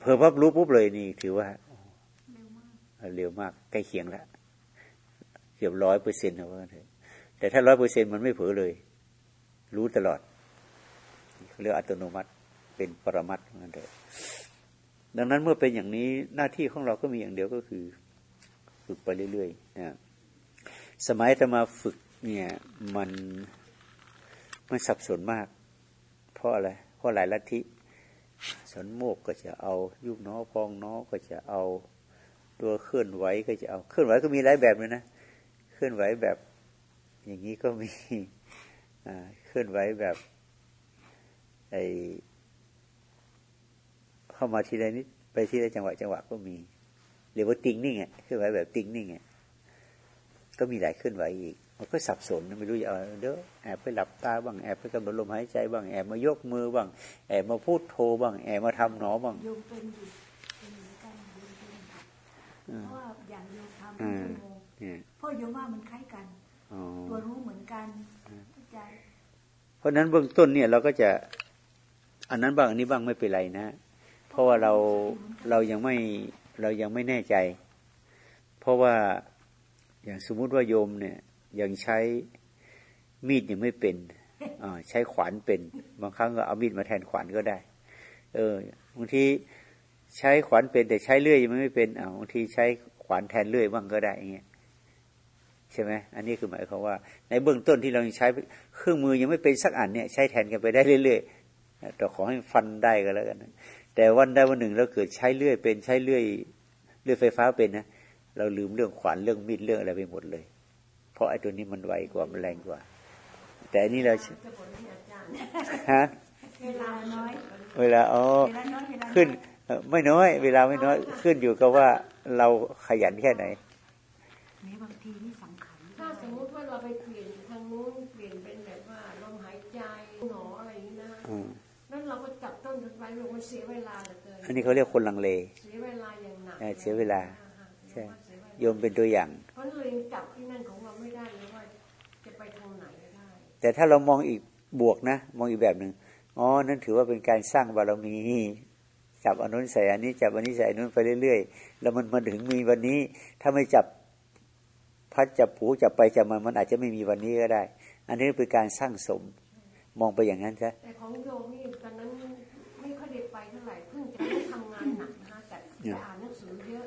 เผลอปั๊บรู้ปุ๊บเลยนี่ ถือว่าเร็วมากใกล้เคียงแล้วเกือบร้อยเปอร์เซ็นต์นะว่าเถอะแต่ถ้าร้อยเปอร์เซ็นต์มันไม่เผลอเลย รู้ตลอดเขาเรียกอัตโนมัติเป็นปรมัตถ์นั่นเถอะ ดังนั้นเมื่อเป็นอย่างนี้หน้าที่ของเราก็มีอย่างเดียวก็คือ ฝึกไปเรื่อยๆนะสมัยจะมาฝึกเนี่ยมันมันสับสนมาก เพราะอะไรเพราะหลายลัทธิสนโมกก็จะเอายุบน้อพองน้อก็จะเอาตัวเคลื่อนไหวก็จะเอาเคลื่อนไหวก็มีหลายแบบเลยนะเคลื่อนไหวแบบ อย่างนี้ก็มีเคลื่อนไหวแบบไอ เข้ามาทีไรนิดไปทีไรจังหวะจังหวะก็มีเรียกว่าติงนิ่งอะเคลื่อนไหวแบบติงนิ่งอะก็มีหลายเคลื่อนไหวอีกมันก็สับสนไม่รู้จะเอาเด้อแอบไปหลับตาบ้างแอบไปกำหนดลมหายใจบ้างแอบมายกมือบ้างแอบมาพูดโทบ้างแอบมาทำหนอบ้างโยมเป็นอยู่เป็นเหมือนกันโยมเป็นเพราะว่าอย่างโยมทำเป็นชั่วโมงเพราะโยมว่ามันคล้ายกันตัวรู้เหมือนกันใจเพราะนั้นเบื้องต้นเนี่ยเราก็จะอันนั้นบ้างอันนี้บ้างไม่เป็นไรนะ เพราะว่าเราเรายังไม่เรายังไม่แน่ใจ เพราะว่าอย่างสมมุติว่าโยมเนี่ย ยังใช้มีดยังไม่เป็นอใช้ขวานเป็น บางครั้งก็เอามีดมาแทนขวานก็ได้ เออบางทีใช้ขวานเป็นแต่ใช้เลื่อยยังไม่เป็นอ่าบางทีใช้ขวานแทนเลื่อยบ้างก็ได้อย่างเงี้ยใช่ไหมอันนี้คือหมายความว่า ในเบื้องต้นที่เรายังใช้เครื่องมือยังไม่เป็นสักอันเนี่ยใช้แทนกันไปได้เรื่อยๆแต่ขอให้ฟันได้ก็แล้วกัน แต่วันใดวันหนึ่งเราเกิดใช้เลื่อยเป็นใช้เลื่อยเลื่อยไฟฟ้าเป็นนะเราลืมเรื่องขวานเรื่องมีดเรื่องอะไรไปหมดเลย เพราะไอ้ตัวนี้มันไวกว่ามันแรงกว่า แต่อันนี้เราฮะเวลาน้อยเวลาอ๋อขึ้นไม่น้อย เวลาไม่น้อยขึ้นอยู่กับว่าเราขยันแค่ไหนบางทีนี่ ลงมันเสียเวลาเหลือเกินอันนี้เขาเรียกคนลังเล เสียเวลาอย่างหนักเสียเวลาใช่โยมเป็นตัวอย่างเพราะเราจับที่นั่นของเราไม่ได้เลยว่าจะไปทางไหนก็ได้ แต่ถ้าเรามองอีกบวกนะ มองอีกแบบหนึ่งอ๋อนั่นถือว่าเป็นการสร้างบารมีจับอนุนใส่อันนี้จับอันนี้ใส่อันนู้นไปเรื่อยๆแล้วมันมาถึงมีวันนี้ ถ้าไม่จับพัดจับผูจับไปจับมามันอาจจะไม่มีวันนี้ก็ได้ อันนี้เป็นการสร้างสมมองไปอย่างนั้นใช่แต่ของโยมนี่ตอนนั้น ไม่ค่อยได้ไปเท่าไหร่เพิ่งจะได้ทำงานหนักนะแต่อ่านหนังสือเยอะ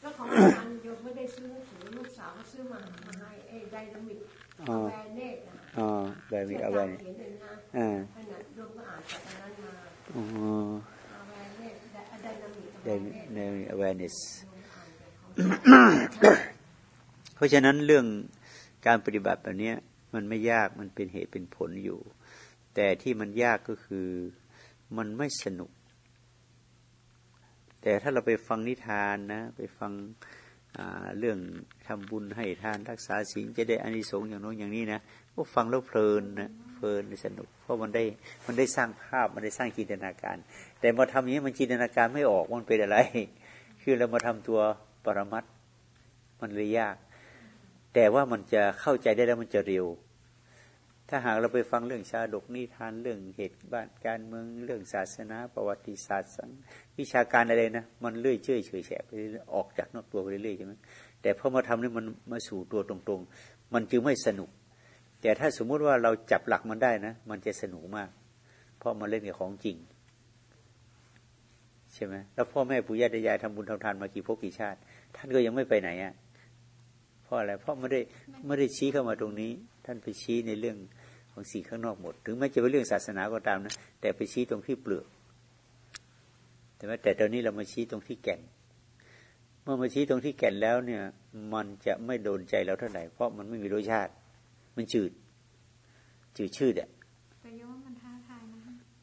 แล้วของอาจารย์โยมไม่ได้ซื้อหนังสือลูกสาวซื้อมามาให้เอ้ไดนามิกawareness อ๋อ awareness เอา awareness อ่าขนาดโยมก็อ่านจากอันนั้นมาอ๋อแวร์เนตไดนามิกไดนามิก awareness เพราะฉะนั้นเรื่องการปฏิบัติแบบนี้มันไม่ยากมันเป็นเหตุเป็นผลอยู่ แต่ที่มันยากก็คือ มันไม่สนุก แต่ถ้าเราไปฟังนิทานนะ ไปฟังเรื่องทำบุญให้ทานรักษาศีลจะได้อานิสงส์อย่างโน้นอย่างนี้นะก็ฟังแล้วเพลินนะเพลินสนุก เพราะมันได้มันได้สร้างภาพมันได้สร้างจินตนาการ แต่มาทำอย่างนี้มันจินตนาการไม่ออกมันเป็นอะไร คือเรามาทำตัวปรมัตมันเลยยาก แต่ว่ามันจะเข้าใจได้แล้วมันจะเร็ว ถ้าหากเราไปฟังเรื่องชาดกนิทานเรื่องเหตุบ้านการเมืองเรื่องศาสนา ประวัติศาสตร์สังวิชาการอะไรนะมันเลื่อยเชื่อยเฉยแฉะไปออกจากนอกตัวไปเรื่อยใช่ไหมแต่พอมาทำนี่มันมาสู่ตัวตรงๆ มันจึงไม่สนุก แต่ถ้าสมมุติว่าเราจับหลักมันได้นะ มันจะสนุกมาก เพราะมันเล่นกับของจริง ใช่ไหมแล้วพ่อแม่ปู่ย่าตายายทำบุญทำทานมากี่ภพกี่ชาติ ท่านก็ยังไม่ไปไหนอะ่ะ ราะอะไร เพราะไม่ได้ไม่ได้ชี้เข้ามาตรงนี้ ท่านไปชี้ในเรื่องของสิ่งข้างนอกหมด ถึงแม้จะเป็นเรื่องศาสนาก็ตามนะ แต่ไปชี้ตรงที่เปลือก แต่ว่าแต่ตอนนี้เรามาชี้ตรงที่แก่น เมื่อมาชี้ตรงที่แก่นแล้วเนี่ย มันจะไม่โดนใจเราเท่าไหร่ เพราะมันไม่มีรสชาติ มันจืด จืดชืดอะแต่ยว่ามันท้าทายนะ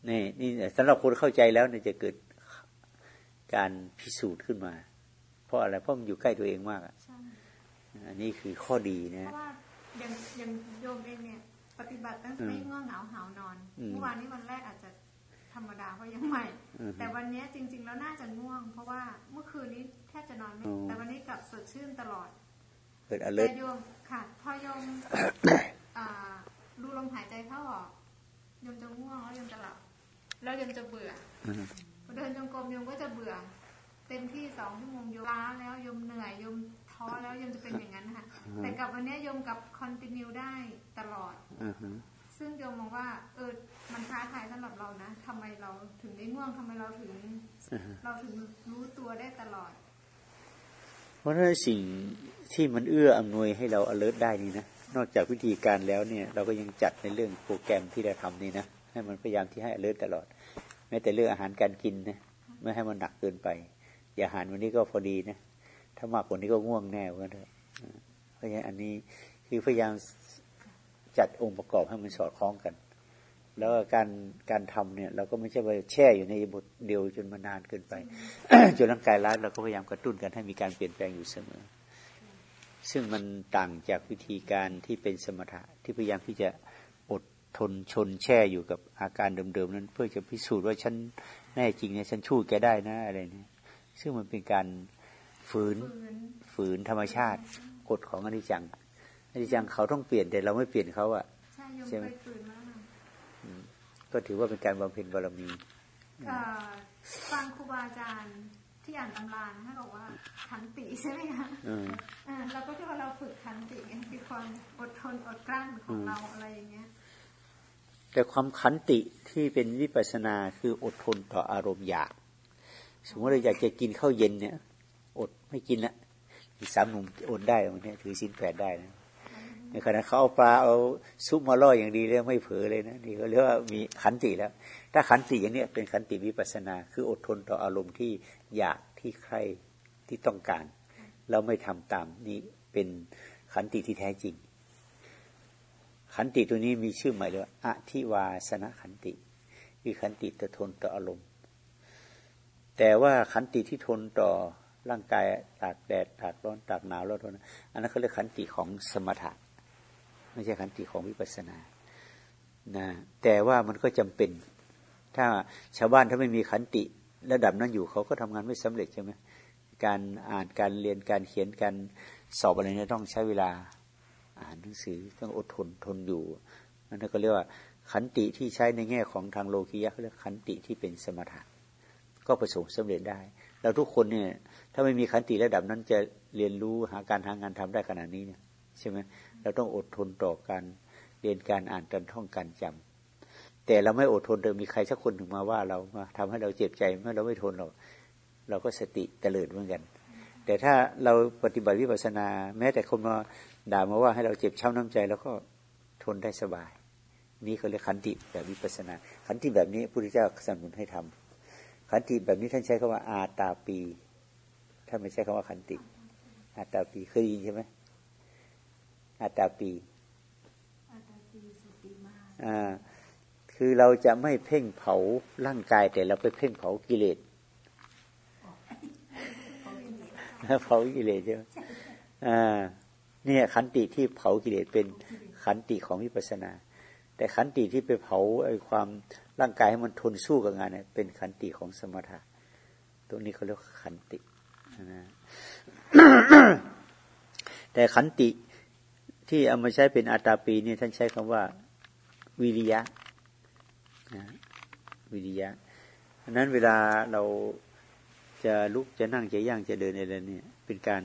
นี่นี่สำหรับคนเข้าใจแล้วเนี่ยจะเกิดการพิสูจน์ขึ้นมา เพราะอะไร เพราะมันอยู่ใกล้ตัวเองมากอะ อันนี้คือข้อดีนะเพราะว่าอย่างอย่างโยมเองเนี่ย ปฏิบัติตั้งไม่ง่วงเหงาหานอนเมื่อวานนี้วันแรกอาจจะธรรมดาเพราะยังใหม่ แต่วันนี้จริง ๆ แล้วน่าจะง่วง เพราะว่าเมื่อคืนนี้แทบจะนอนไม่แต่วันนี้กลับสดชื่นตลอดเกิดอเลิศโยมค่ะพอโยมดูลมหายใจเข้าออกโยมจะง่วงแล้วโยมจะหลับแล้วโยมจะเบื่อเดินจงกรมโยมก็จะเบื่อเต็มที่สองชั่วโมงโยมล้าแล้วโยมเหนื่อยโยม ท้อแล้วโยมจะเป็นอย่างนั้นค่ะแต่กับวันนี้โยมกับคอนติเนียได้ตลอดซึ่งโยมมองว่า เออมันท้าทายสำหรับเรานะทำไมเราถึงได้ง่วงทำไมเราถึง เราถึงรู้ตัวได้ตลอด เพราะนั้นสิ่งที่มันเอื้ออำนวยให้เรา alert ได้นี่นะนอกจากวิธีการแล้วเนี่ย เราก็ยังจัดในเรื่องโปรแกรมที่เราทำนี่นะให้มันพยายามที่ให้ alert ตลอดแม้แต่เรื่องอาหารการกินนะไม่ให้มันหนักเกินไป อย่าอาหารวันนี้ก็พอดีนะ ถ้ามากกว่านี้ก็ง่วงแน่เหมือนกันเพราะฉะนั้นอันนี้คือพยายามจัดองค์ประกอบให้มันสอดคล้องกัน แล้วการการทำเนี่ย เราก็ไม่ใช่ไปแช่อยู่ในบทเดียวจนมานานเกินไปจนร่างกายล้าเราก็พยายามกระตุ้นกันให้มีการเปลี่ยนแปลงอยู่เสมอ ซึ่งมันต่างจากวิธีการที่เป็นสมถะที่พยายามที่จะอดทนชนแช่อยู่กับอาการเดิมๆนั้น เพื่อจะพิสูจน์ว่าฉันแน่จริงเนี่ยฉันชู้แกได้นะอะไรเนี่ยซึ่งมันเป็นการ ฝืนฝืนธรรมชาติกฎของอนิจจังที่จังเขาต้องเปลี่ยนแต่เราไม่เปลี่ยนเขาอะใช่ไหมก็ถือว่าเป็นการบำเพ็ญบารมีฟังครูบาอาจารย์ที่อ่านตำราท่านบอกว่าขันติใช่ไหมคะเราก็คิดว่าเราฝึกขันติคือความอดทนอดกลั้นของเราอะไรอย่างเงี้ย แต่ความขันติที่เป็นวิปัสนาคืออดทนต่ออารมณ์อยาก สมมติเราอยากจะกินข้าวเย็นเนี่ย อดไม่กินละอีสามหนุ่มอดได้วันนี้ถือสินแปดได้นะในขณะเขาเอาปลาเอาซุปมาล่ออย่างดีเลยไม่เผลอเลยนะนี่เขาเรียกว่ามีขันติแล้ว ถ้าขันติอย่างนี้เป็นขันติวิปัสนา คืออดทนต่ออารมณ์ที่อยากที่ใครที่ต้องการ เราไม่ทำตามนี่เป็นขันติที่แท้จริง ขันติตัวนี้มีชื่อใหม่เลยว่าอธิวาสนขันติคือขันติต่ทนต่ออารมณ์ แต่ว่าขันติที่ทนต่อ ร่างกายตากแดดตากร้อนตากหนาวแล้วทนอันนั้นเขาเรียกขันติของสมถะ ไม่ใช่ขันติของวิปัสสนานะแต่ว่ามันก็จำเป็น ถ้าชาวบ้านถ้าไม่มีขันติระดับนั้นอยู่เขาก็ทำงานไม่สำเร็จใช่ไหมการอ่านการเรียนการเขียนการสอบอะไรเนี่ยต้องใช้เวลาอ่านหนังสือต้องอดทนทนอยู่นั่นก็เรียกว่าขันติที่ใช้ในแง่ของทางโลกียะเขาเรียกขันติที่เป็นสมถะก็ประสบสำเร็จได้ เราทุกคนเนี่ย ถ้าไม่มีขันติระดับนั้นจะเรียนรู้หาการหางานทำได้ขนาดนี้เนี่ยใช่ไหมเราต้องอดทนต่อการเรียนการอ่านการท่องการจำแต่เราไม่อดทนเดิมมีใครสักคนหนึ่งมาว่าเรามาทำให้เราเจ็บใจเมื่อเราไม่ทนเราเราก็สติเตลิดเหมือนกัน แต่ถ้าเราปฏิบัติวิปัสนา แม้แต่คนมาด่ามาว่าให้เราเจ็บช้ำน้ำใจแล้วก็ทนได้สบาย นี่เขาเรียกขันติแบบวิปัสนา ขันติแบบนี้พระพุทธเจ้าสนับสนุนให้ทำ ขันติแบบนี้ท่านใช้คำว่าอาตาปีท่านไม่ใช่คำว่าขันติ อาตาปีเคยได้ยินใช่ไหมอัตตาปีอ่าคือเราจะไม่เพ่งเผาร่างกายแต่เราไปเพ่งเผากิเลสเผากิเลสใช่ไหมอ่าเนี่ยขันติที่เผากิเลสเป็นขันติของวิปัสสนา แต่ขันติที่ไปเผาไอ้ความร่างกายให้มันทนสู้กับงานเนี่ยเป็นขันติของสมถะตรงนี้เขาเรียกขันตินะแต่ขันติที่เอามาใช้เป็นอาตาปีนี่ท่านใช้คำว่า วิริยะนะวิริยะอันนั้นเวลาเราจะลุกจะนั่งจะย่างจะเดินอะไรเนี่ย เป็นการ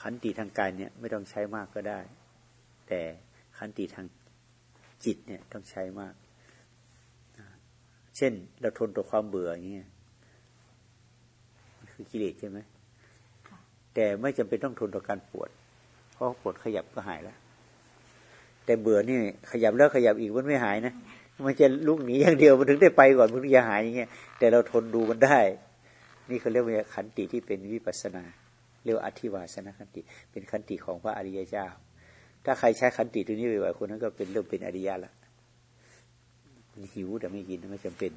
ขันติทางกายเนี่ย ไม่ต้องใช้มากก็ได้ แต่ขันติทาง จิตเนี่ยต้องใช้มาก เช่นเราทนต่อความเบื่ออย่างเงี้ยคือกิเลสใช่ไหมแต่ไม่จำเป็นต้องทนต่อการปวด เพราะปวดขยับก็หายแล้ว แต่เบื่อนี่ขยับแล้วขยับอีกมันไม่หายนะ มันจะลุกหนีอย่างเดียวมันถึงได้ไปก่อนมันถึงจะหายอย่างเงี้ย แต่เราทนดูมันได้ นี่เขาเรียกว่าขันติที่เป็นวิปัสนา เรียกอธิวาสนาขันติ เป็นขันติของพระอริยเจ้า ถ้าใครใช้ขันติตัวนี้บ่อยๆคนนั้นก็เป็นเริ่มเป็นอริยะละมันหิวแต่ไม่กินไม่จำเป็น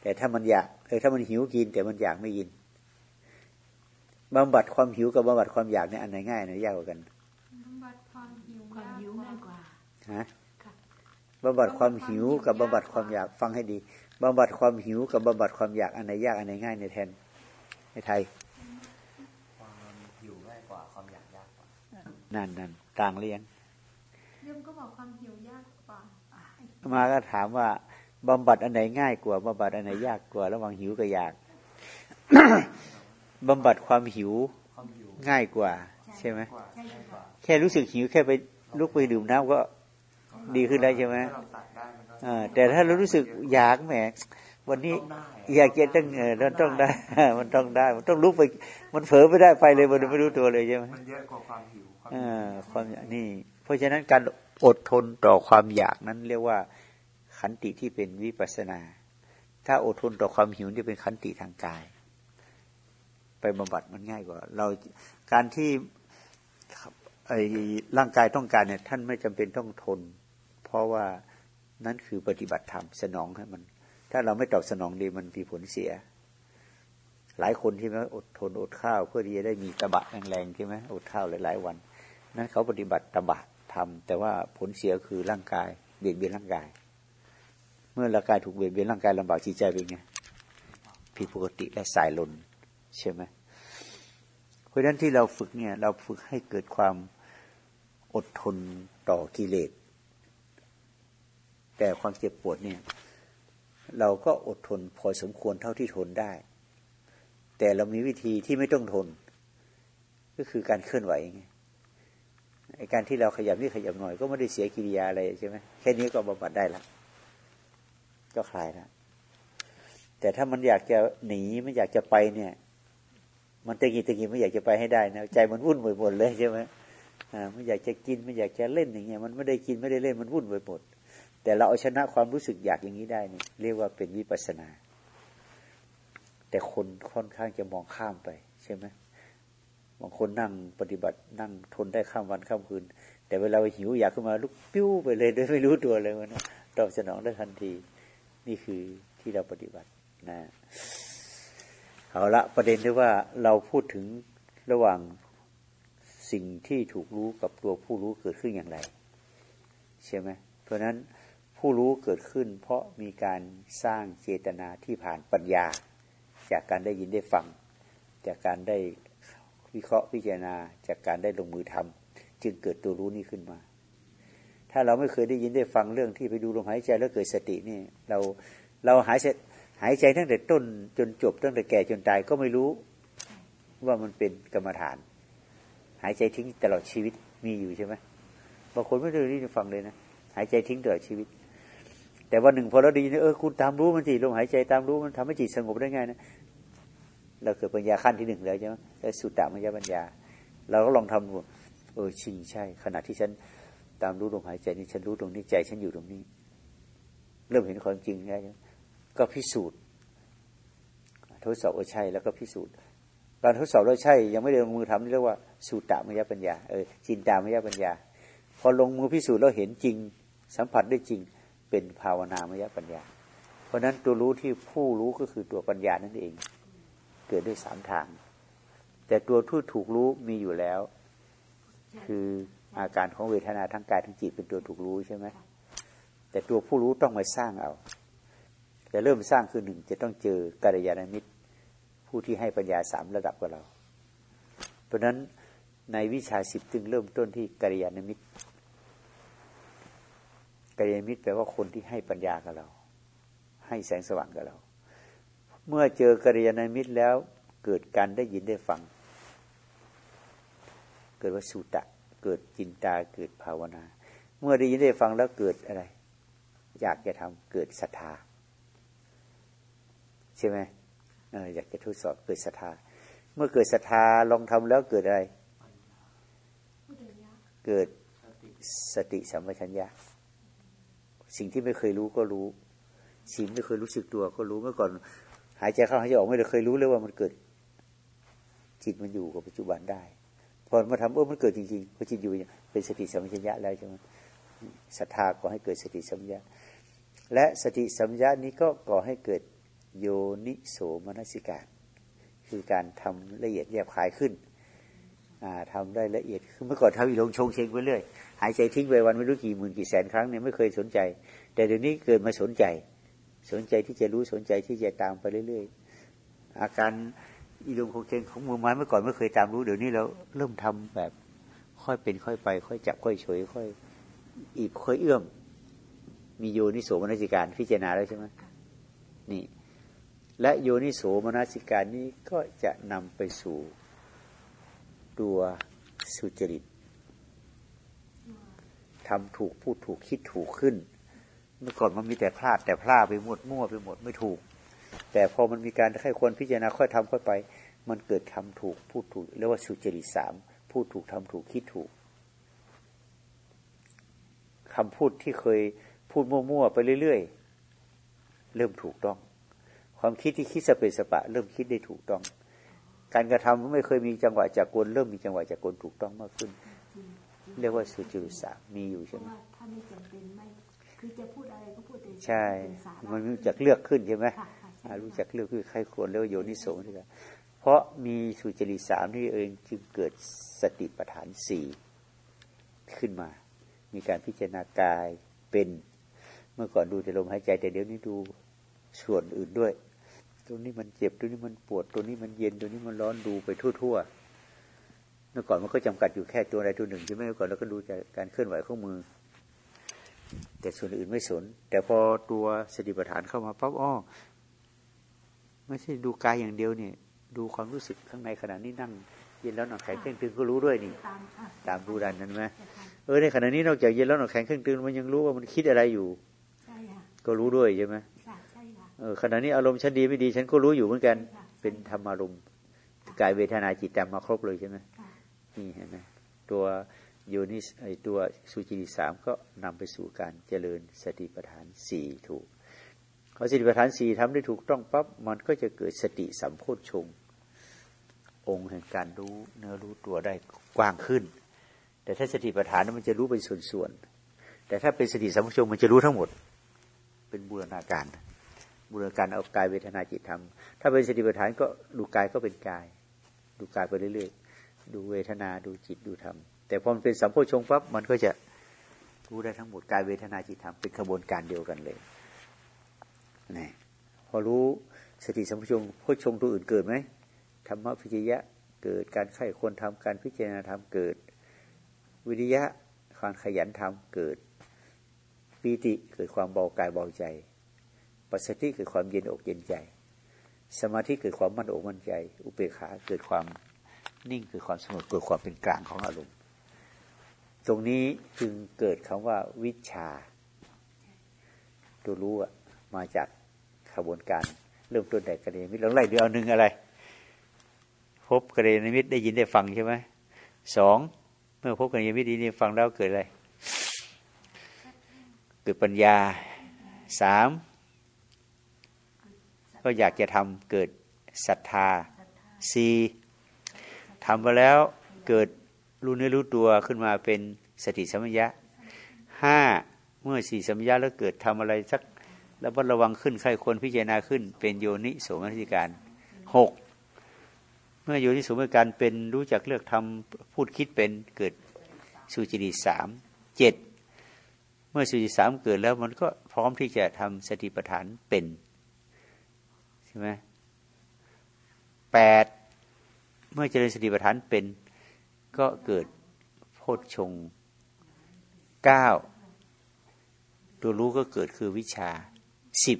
แต่ถ้ามันอยากเออถ้ามันหิวกิน แต่มันอยากไม่กินบำบัดความหิวกับบำบัดความอยากเนี่ยอันไหนง่ายอันไหนยากกว่ากันบำบัดความหิวความหิวง่ายกว่าฮะบำบัดความหิวกับบำบัดความอยากฟังให้ดีบำบัดความหิวกับบำบัดความอยากอันไหนยากอันไหนง่ายในแทนในไทยความหิวง่ายกว่าความอยากยากกว่านั่นนั่น ต่างเรียนเรื่องก็บอกความหิวยากกว่ามาก็ถามว่าบำบัดอันไหนง่ายกว่าบำบัดอันไหนยากกว่า ระหว่างหิวกับอยากบำบัดความหิวง่ายกว่า ใช่ไหมแค่รู้สึกหิวแค่ไปลุกไปดื่มน้ำก็ดีขึ้นได้ใช่ไหมแต่ถ้าเรารู้สึกอยากแหมวันนี้อยากจะต้องเออมันต้องได้ มันต้องได้ มันต้องลุกไป มันเผลอไม่ได้ไปเลยมันไม่รู้ตัวเลยใช่ไหมมันเยอะกว่าความหิวอ่า ความนี่ เพราะฉะนั้นการอดทนต่อความอยากนั้น เรียกว่า ขันติที่เป็นวิปัสนา ถ้าอดทนต่อความหิวนี่เป็นขันติทางกาย ไปบำบัดมันง่ายกว่า เราการที่ไอ้ร่างกายต้องการเนี่ย ท่านไม่จำเป็นต้องทน เพราะว่านั่นคือปฏิบัติธรรมสนองให้มัน ถ้าเราไม่ตอบสนองดีมันมีผลเสีย หลายคนที่ไหมอดทนอดข้าว เพื่อที่จะได้มีตบะแรงๆใช่ไหมอดข้าวหลาย ๆ วัน นั้นเขาปฏิบัติตบะทำแต่ว่าผลเสียคือร่างกายเบียดเบียนร่างกาย เมื่อร่างกายถูกเบียดเบียนร่างกายลำบากจิตใจเป็นไงผิดปกติและสายลนใช่ไหมเพราะฉะนั้นที่เราฝึกเนี่ย เราฝึกให้เกิดความอดทนต่อกิเลสแต่ความเจ็บปวดเนี่ย เราก็อดทนพอสมควรเท่าที่ทนได้ แต่เรามีวิธีที่ไม่ต้องทน ก็คือการเคลื่อนไหวไง การที่เราขยับนี่ขยับหน่อย ก็ไม่ได้เสียกิริยาอะไรใช่ไหมแค่นี้ก็บำบัดได้ละก็คลายแล้วแต่ถ้ามันอยากจะหนีไม่อยากจะไปเนี่ย มันตะกี้ตะกี้ไม่อยากจะไปให้ได้นะใจมันวุ่นไปหมดเลยใช่ไหมอ่าไม่อยากจะกินไม่อยากจะเล่นอย่างเงี้ยมันไม่ได้กินไม่ได้เล่นมันวุ่นไปหมดแต่เราเอาชนะความรู้สึกอยากอย่างนี้ได้นี่เรียกว่าเป็นวิปัสนา แต่คนค่อนข้างจะมองข้ามไปใช่ไหม บางคนนั่งปฏิบัตินั่งทนได้ข้ามวันข้ามคืน แต่เวลาหิวอยากขึ้นมาลุกปิ้วไปเลยโดยไม่รู้ตัวเลยมันตอบสนองได้ทันที นี่คือที่เราปฏิบัตินะเอาละประเด็นที่ว่าเราพูดถึงระหว่างสิ่งที่ถูกรู้กับตัวผู้รู้เกิดขึ้นอย่างไร ใช่ไหมเพราะนั้นผู้รู้เกิดขึ้น เพราะมีการสร้างเจตนาที่ผ่านปัญญา จากการได้ยินได้ฟัง จากการได้ วิเคราะห์พิจารณาจากการได้ลงมือทำจึงเกิดตัวรู้นี้ขึ้นมา ถ้าเราไม่เคยได้ยินได้ฟังเรื่องที่ไปดูลมหายใจแล้วเกิดสตินี่เราเราหายเสร็จหายใจตั้งแต่ต้นจนจบตั้งแต่แก่จนตายก็ไม่รู้ว่ามันเป็นกรรมฐาน หายใจทิ้งตลอดชีวิตมีอยู่ใช่ไหมบางคนไม่ได้ยินฟังเลยนะหายใจทิ้งตลอดชีวิต แต่วันหนึ่งพอเราดีนะเออคุณตามรู้มันสิลมหายใจตามรู้มันทำให้จิตสงบได้ง่ายนะ เราเกิดปัญญาขั้นที่หนึ่งแล้วใช่ไหมแต่สุตตามยปัญญา เราก็ลองทำดูเออชิงใช่ ขณะที่ฉันตามรู้ลมหายใจนี่ฉันรู้ตรงนี้ใจฉันอยู่ตรงนี้ เริ่มเห็นความจริงแล้วก็พิสูจน์ทดสอบว่าใช่แล้วก็พิสูจน์การทดสอบว่าใช่ ยังไม่ได้ลงมือทำนี่เรียกว่าสูตรมยปัญญาเออจินตามยปัญญา พอลงมือพิสูจน์แล้วเห็นจริง สัมผัสได้จริงเป็นภาวนามยปัญญา เพราะนั้นตัวรู้ที่ผู้รู้ก็คือตัวปัญญานั่นเอง เกิดด้วยสามทาง แต่ตัวทูตถูกรู้มีอยู่แล้ว คืออาการของเวทนาทั้งกายทั้งจิตเป็นตัวถูกรู้ใช่ไหมแต่ตัวผู้รู้ต้องมาสร้างเอาจะเริ่มสร้างคือหนึ่งจะต้องเจอกัลยาณมิตร ผู้ที่ให้ปัญญาสามระดับกับเรา เพราะนั้นในวิชาสิบจึงเริ่มต้นที่กัลยาณมิตรกัลยาณมิตรแปลว่าคนที่ให้ปัญญากับเรา ให้แสงสว่างกับเรา เมื่อเจอกัลยาณมิตรแล้ว เกิดการได้ยินได้ฟัง เกิดว่าสุตะ เกิดจินตาเกิดภาวนา เมื่อได้ยินได้ฟังแล้วเกิดอะไร อยากจะทำเกิดศรัทธาใช่ไหมเอออยากจะทดสอบเกิดศรัทธาเมื่อเกิดศรัทธาลองทำแล้วเกิดอะไร เกิดสติสัมปชัญญะสิ่งที่ไม่เคยรู้ก็รู้ สิ่งไม่เคยรู้สึกตัวก็รู้เมื่อก่อน หายใจเข้าหายใจออกไม่ได้เคยรู้เลยว่ามันเกิด จิตมันอยู่กับปัจจุบันได้พอมาทำเออมันเกิดจริงๆพอจิตอยู่เป็นสติสัมปชัญญะแล้วใช่ไหมศรัทธาก่อให้เกิดสติสัมปชัญญะ และสติสัมปชัญญะนี้ก็ก่อให้เกิดโยนิโสมนสิการ คือการทำละเอียดแยบคายขึ้นทำได้ละเอียดคือเมื่อก่อนทำอีลงชงเชงไปเรื่อยหายใจทิ้งไปวันไม่รู้กี่หมื่นกี่แสนครั้งเนี่ยไม่เคยสนใจ แต่เดี๋ยวนี้เกิดมาสนใจ สนใจที่จะรู้สนใจที่จะตามไปเรื่อยๆ อาการอีลงชงเชงของมือไม้เมื่อก่อนไม่เคยตามรู้เดี๋ยวนี้เราเริ่มทำแบบค่อยเป็นค่อยไป ค่อยจับค่อยเฉยค่อยอีบค่อยเอื้อม มีโยนิโสมนสิการพิจารณาแล้วใช่ไหมนี่ และโยนิโสมนสิการนี้ก็จะนำไปสู่ตัวสุจริตทำถูกพูดถูกคิดถูกขึ้น เมื่อก่อนมันมีแต่พลาดแต่พลาดไปหมดมั่วไปหมดไม่ถูก แต่พอมันมีการให้ควรพิจารณาค่อยทำค่อยไป มันเกิดทำถูกพูดถูกเรียกว่าสุจริตสามพูดถูกทำถูกคิดถูกคำพูดที่เคยพูดมั่วๆไปเรื่อยๆ เริ่มถูกต้อง ความคิดที่คิดสเปสปะ เริ่มคิดได้ถูกต้อง การกระทำไม่เคยมีจังหวะจากกลเริ่มมีจังหวะจากกลถูกต้องมากขึ้น เรียกว่าสุจุสามีอยู่ใช่ไหมถ้าไม่จำเป็นไม่ คือจะพูดอะไรก็พูดใช่ มันรู้จักเลือกขึ้นใช่ไหมรู้จักเลือกคือใครควรเรียกว่าโยนิโสนี่กันเพราะมีสุจริตสามนี่เองจึงเกิดสติปัฏฐานสี่ขึ้นมา มีการพิจารณากายเป็น เมื่อก่อนดูแต่ลมหายใจแต่เดี๋ยวนี้ดูส่วนอื่นด้วย ตัวนี้มันเจ็บตัวนี้มันปวดตัวนี้มันเย็นตัวนี้มันร้อนดูไปทั่วๆเมื่อก่อนมันก็จำกัดอยู่แค่ตัวใดตัวหนึ่งใช่ไหมเมื่อก่อนเราก็ดูจากการเคลื่อนไหวของมือ แต่ส่วนอื่นไม่สน แต่พอตัวสติปัฏฐานเข้ามาปั๊บอ้อไม่ใช่ดูกายอย่างเดียวเนี่ย ดูความรู้สึกข้างในขณะนี้นั่ง เย็นแล้วหนักแข็งเคร่งตึงก็รู้ด้วยนี่ ตามดูดันนั้นไหมเออในขณะนี้นอกจากเย็นแล้วหนักแข็งเคร่งตึงมันยังรู้ว่ามันคิดอะไรอยู่ก็รู้ด้วยใช่ไหมเออขณะนี้อารมณ์ฉันดีไม่ดี ฉันก็รู้อยู่เหมือนกัน เป็นธรรมอารมณ์กายเวทนาจิตจำมาครบเลยใช่ไหมนี่เห็นไหมตัว โยนิสไอตัวสุจิติสามก็นำไปสู่การเจริญสติปัฏฐานสี่ถูกพอสติปัฏฐานสี่ทำได้ถูกต้องปั๊บมันก็จะเกิดสติสัมโพชฌงองค์แห่งการรู้เนื้อรู้ตัวได้กว้างขึ้น แต่ถ้าสติปัฏฐานมันจะรู้เป็นส่วนๆแต่ถ้าเป็นสติสัมโพชฌงมันจะรู้ทั้งหมด เป็นบูรณาการบูรณาการเอากายเวทนาจิตทำถ้าเป็นสติปัฏฐานก็ดูกายก็เป็นกาย ดูกายไปเรื่อยๆ ดูเวทนาดูจิตดูธรรม แต่พอมันเป็นสัมโพชงปั๊บมันก็จะรู้ได้ทั้งหมดกายเวทนาจิตธรรมเป็นขบวนการเดียวกันเลยนี่พอรู้สติสัมโพชงโพชงตัวอื่นเกิดไหมธรรมพิจยะเกิดการไข้ควรทำการพิจารณาธรรมเกิด วิริยะความขยันทำเกิดปีติเกิดความเบากายเบาใจ ปัสสติคือความเย็นอกเย็นใจ สมาธิคือความมั่นอกมั่นใจ อุเบกขาเกิดความนิ่งคือความสงบเกิดความเป็นกลางของอารมณ์ ตรงนี้จึงเกิดคำว่าวิชา ตัวรู้อะมาจากขบวนการเริ่มต้นแต่กระเดมิตรเราไล่เดียวหนึ่งอะไร พบกระเดมิตรได้ยินได้ฟังใช่ไหมสองเมื่อพบกระเดมิตรได้ฟังแล้วเกิดอะไร เกิดปัญญาสามก็อยากจะทำเกิดศรัทธาสี่ทำไปแล้วเกิด รู้เนื้อรู้ตัวขึ้นมาเป็นสติสัมยะห้าเมื่อสี่สัมยะแล้วเกิดทำอะไรสักแล้วระวังขึ้นใครควรพิจารณาขึ้น เป็นโยนิโสมนสิการหกเมื่อโยนิโสมนสิการเป็นรู้จักเลือกทำพูดคิดเป็นเกิดสุจิติสามเจ็ดเมื่อสุจิตสามเกิดแล้วมันก็พร้อมที่จะทำสติปัฏฐานเป็นใช่ไหมแปดเมื่อเจริญสติปัฏฐานเป็น ก็เกิดโพชฌงเก้าตัวรู้ก็เกิดคือวิชาสิบ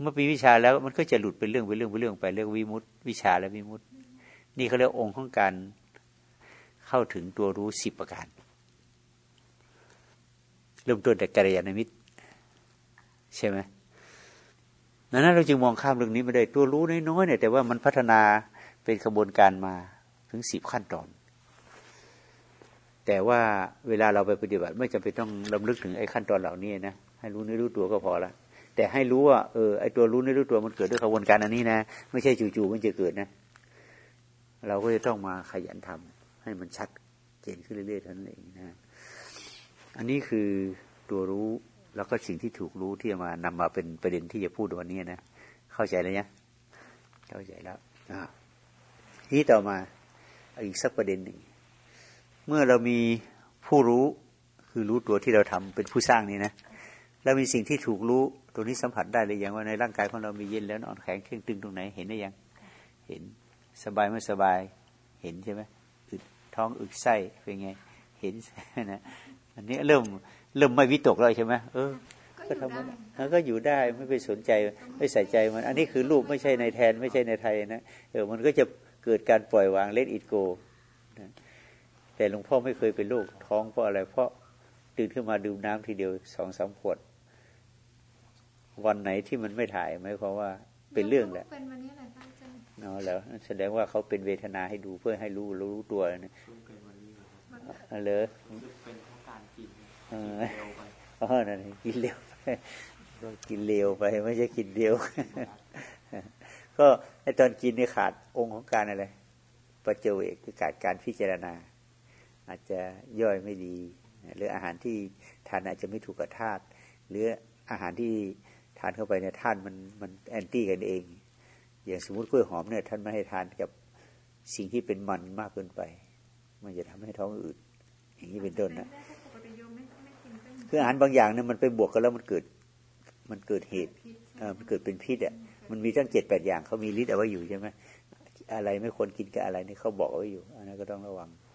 เมื่อปีวิชาแล้วมันก็จะหลุดเป็นเรื่องเป็นเรื่องเป็นเรื่องไปเรื่องวิมุตติวิชาและวิมุตตินี่เขาเรียกองค์ของการเข้าถึงตัวรู้สิบประการ เริ่มต้นแต่กัลยาณมิตร ใช่ไหมนั้นเราจึงมองข้ามเรื่องนี้ไม่ได้ตัวรู้น้อยๆเนี่ยแต่ว่ามันพัฒนาเป็นกระบวนการมาถึงสิบขั้นตอน แต่ว่าเวลาเราไปปฏิบัติไม่จำเป็นต้องลำลึกถึงไอ้ขั้นตอนเหล่านี้นะให้รู้นื้รู้ตัวก็พอละแต่ให้รู้ว่าเออไอ้ตัวรู้นื้รู้ตัวมันเกิดด้วยกระบวนการอันนี้นะ ไม่ใช่จู่ๆมันจะเกิดนะ เราก็จะต้องมาขยันทำให้มันชัดเจนขึ้นเรื่อยๆท่านั้นเองนะอันนี้คือตัวรู้แล้วก็สิ่งที่ถูกรู้ที่จะมานำมาเป็นประเด็นที่จะพูดวันนี้นะเข้าใจแล้วเนี่ยเข้าใจแล้วที่ต่อมาอีกสักประเด็นหนึ่ง เมื่อเรามีผู้รู้คือรู้ตัวที่เราทำเป็นผู้สร้างนี่นะแล้วมีสิ่งที่ถูกรู้ตัวนี้สัมผัสได้เลยอย่างว่าในร่างกายของเรามีเย็นแล้วนอนแข็งเคร่งตึงตรงไหนเห็นได้ยัง เห็นสบายไม่สบายเห็นใช่ไหมอึดท้องอึดไส้เป็นไง เห็นนะอันนี้เริ่มเริ่มไม่วิตกแล้วใช่ไหมเออก็ทำมันก็อยู่ได้ไม่ไปสนใจไม่ใส่ใจมัน อันนี้คือรูปไม่ใช่ในแทนไม่ใช่ในไทยนะเออมันก็จะเกิดการปล่อยวางเล่นอิดโก แต่หลวงพ่อไม่เคยเป็นโรคท้องเพราะอะไร เพราะตื่นขึ้นมาดื่มน้ำทีเดียวสองสามขวด วันไหนที่มันไม่ถ่ายหมายความว่าเป็นเรื่องแหละเป็นวันนี้แหละอาจารย์เนาะแล้วแสดงว่าเขาเป็นเวทนาให้ดูเพื่อให้รู้รู้ตัวนะเลยเป็นเพราะการกินเอออ๋อนั่นกินเร็วไปก็กินเร็วไปไม่ใช่กินเดียว ก็ไอตอนกินนี่ขาดองค์ของการอะไรประเจเวกคือขาดการพิจารณา อาจจะย่อยไม่ดี หรืออาหารที่ทานอาจจะไม่ถูกกับธาตุหรืออาหารที่ทานเข้าไปเนี่ยธาตุมันมันแอนตี้กันเอง อย่างสมมติกล้วยหอมเนี่ยท่านไม่ให้ทานกับสิ่งที่เป็นมันมากเกินไป มันจะทำให้ท้องอืดอย่างนี้เป็นต้นนะคืออาหารบางอย่างเนี่ยมันไปบวกกันแล้วมันเกิด มันเกิดเหตุมันเกิดเป็นพิษอะมันมีตั้งเจ็ดแปดอย่างเขามีฤทธิ์เอาไว้อยู่ใช่ไหมอะไรไม่ควรกินกับอะไรนี่เขาบอกเอาไว้อยู่ อันนั้นก็ต้องระวังบ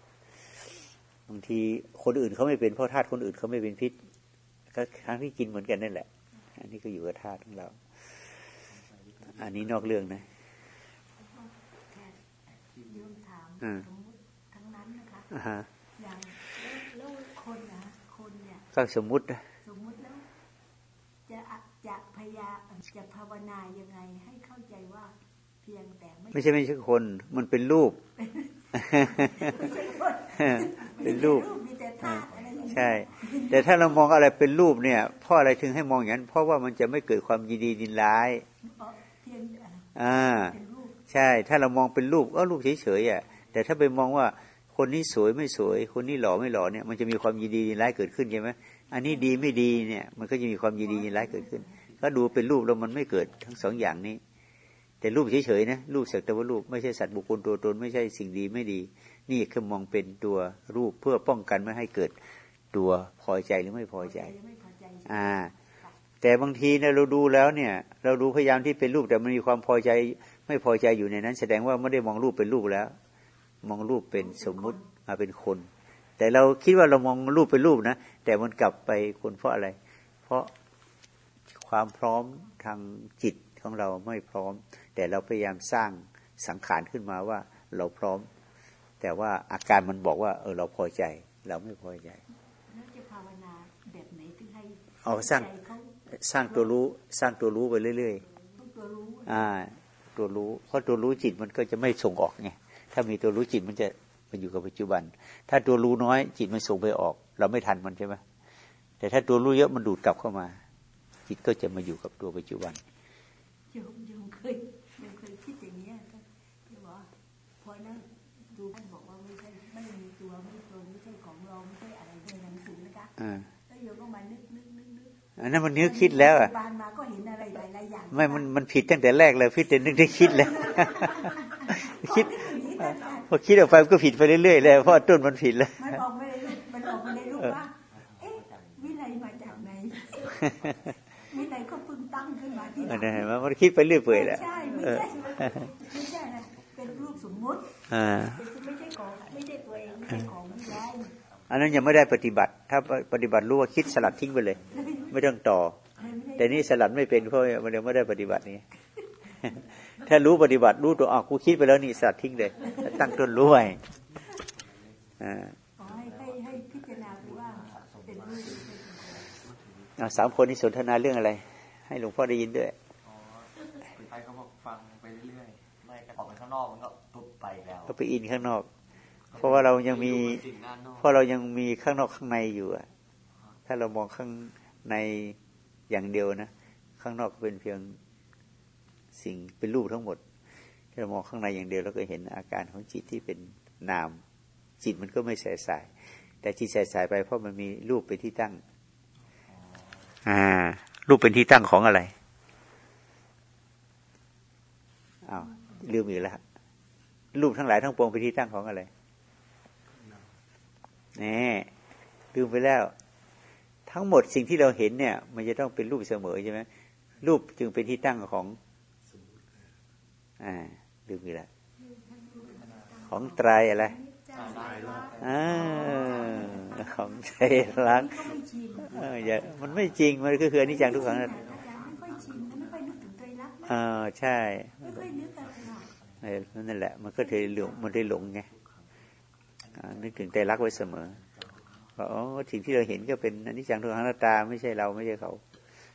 างทีคนอื่นเขาไม่เป็นเพราะธาตุคนอื่นเขาไม่เป็นพิษ ก็ครั้งที่กินเหมือนกันนั่นแหละ อันนี้ก็อยู่กับธาตุของเรา อันนี้นอกเรื่องนะทั้งนั้นนะคะอย่างแล้วคนนะก็สมมุติสมมุติแล้วจะจะพยาจะภาวนายังไง ให้เข้าใจว่าเพียงแต่ไม่ใช่ไม่ใช่คน มันเป็นรูป เป็นรูปใช่ แต่ถ้าเรามองอะไรเป็นรูปเนี่ยเพราะอะไรถึงให้มองอย่างนั้น เพราะว่ามันจะไม่เกิดความยินดีดินร้ายอ่าใช่ ถ้าเรามองเป็นรูปก็รูปเฉยๆอะแต่ถ้าไปมองว่าคนนี้สวยไม่สวย คนนี้หล่อไม่หล่อเนี่ยมันจะมีความยินดียินร้ายเกิดขึ้นใช่ไหมอันนี้ดีไม่ดีเนี่ยมันก็จะมีความยินดียินร้ายเกิดขึ้น ก็ดูเป็นรูปแล้วมันไม่เกิดทั้งสองอย่างนี้ แต่รูปเฉยๆนะรูปสักแต่ว่ารูปไม่ใช่สัตว์บุคคลตัวตนไม่ใช่สิ่งดีไม่ดี นี่คือมองเป็นตัวรูปเพื่อป้องกันไม่ให้เกิดตัวพอใจหรือไม่พอใจ อ่า แต่บางทีเนี่ยเราดูแล้วเนี่ย เราดูพยายามที่เป็นรูปแต่มันมีความพอใจไม่พอใจอยู่ในนั้น แสดงว่าไม่ได้มองรูปเป็นรูปแล้ว มองรูปเป็นสมมุติมาเป็นคน แต่เราคิดว่าเรามองรูปเป็นรูปนะแต่มันกลับไปคนเพราะอะไร เพราะความพร้อมทางจิตของเราไม่พร้อม แต่เราพยายามสร้างสังขารขึ้นมาว่าเราพร้อม แต่ว่าอาการมันบอกว่า เออเราพอใจ เราไม่พอใจแล้วจะภาวนาแบบไหนที่ให้เอาสร้างสร้างตัวรู้สร้างตัวรู้ไปเรื่อยๆตัวรู้อ่า ตัวรู้ เพราะตัวรู้จิตมันก็จะไม่ส่งออกไงถ้ามีตัวรู้จิตมันจะมาอยู่กับปัจจุบัน ถ้าตัวรู้น้อยจิตมันส่งไปออก เราไม่ทันมันใช่ไหมแต่ถ้าตัวรู้เยอะมันดูดกลับเข้ามา จิตก็จะมาอยู่กับตัวปัจจุบันโยมโยมเคยโยมเคยคิดอย่างนี้ที่บอกพอนั่งดูท่านบอกว่าไม่ใช่ไม่มีตัวไม่ตัวไม่ใช่ของเราไม่ใช่อะไรในหนังสื อนะคะแล้วโยมก็มานึกนึกนึกนึกอันนั้นมันนึกคิดแล้วอะบานมาก็เห็นอะไรหลายๆอย่างไม่มันมันผิดตั้งแต่แรกเลยพี่เต็นนึกได้คิดแล้ว คิดพอคิดออกไปก็ผิดไปเรื่อยๆเลยเพราะต้นมันผิดแล้วมันออกไม่ได้มันออกไม่ได้รู้ว่าเอ๊ะวิไลมาจากไหนวิไลก็พึ่งตั้งขึ้นมาที่ไหนมันคิดไปเรื่อยเปื่อยแหละใช่ไม่ใช่ไม่ใช่นะเป็นรูปสมมุติอ่าไม่ใช่ของไม่ใช่ตัวเองไม่ใช่ของไม่ได้ อันนั้นยังไม่ได้ปฏิบัติ ถ้าปฏิบัติรู้ว่าคิดสลัดทิ้งไปเลย ไม่ต้องต่อ แต่นี่สลัดไม่เป็นเพราะมันยังไม่ได้ปฏิบัตินี้ ถ้ารู้ปฏิบัติรู้ตัวอ๋อกูคิดไปแล้วนี่สัตว์ทิ้งเลย ตั้งต้นรู้ไว้ให้ให้พิจารณาว่าเป็นรูปสามคนนี้สนทนาเรื่องอะไร ให้หลวงพ่อได้ยินด้วยอ๋อคุณไปเขาบอกฟังไปเรื่อยๆไม่ออกไปข้างนอกมันก็ปุ๊บไปแล้วก็ไปอินข้างนอกเพ ราะว่าเรายังมีสิ่งด้านนอกเพราะเรายังมีข้างนอกข้างในอยู่อะถ้าเรามองข้างในอย่างเดียวนะ ข้างนอกก็เป็นเพียงสิ่งเป็นรูปทั้งหมดถ้าเรามองข้างในอย่างเดียวเราก็เห็นอาการของจิตที่เป็นนาม จิตมันก็ไม่แสสาย แต่จิตแสสายไปเพราะมันมีรูปเป็นที่ตั้ง อ่า รูปเป็นที่ตั้งของอะไรอ้าวลืมอีกแล้วรูปทั้งหลายทั้งปวงเป็นที่ตั้งของอะไร แน่ลืมไปแล้ว ทั้งหมดสิ่งที่เราเห็นเนี่ย มันจะต้องเป็นรูปเสมอใช่ไหมรูปจึงเป็นที่ตั้งของ อ่าลืมอีกแล้วของไตรอะไรจำได้ว่าอ่าของไตรลักษณ์ก็ไม่ชินเอออย่ามันไม่จริง มันก็คืออนิจจังทุกขังอาจารย์ไม่ค่อยชินไม่ค่อยนึกถึงไตรลักษณ์อ่าใช่ไม่ค่อยนึกกันค่ะเออนั่นแหละ มันก็เลยหลงมันได้หลงไงอ่า นึกถึงไตรลักไว้เสมอว่าอ๋อสิ่งที่เราเห็นก็เป็นอนิจจังทุกขังหน้าตา ไม่ใช่เราไม่ใช่เขา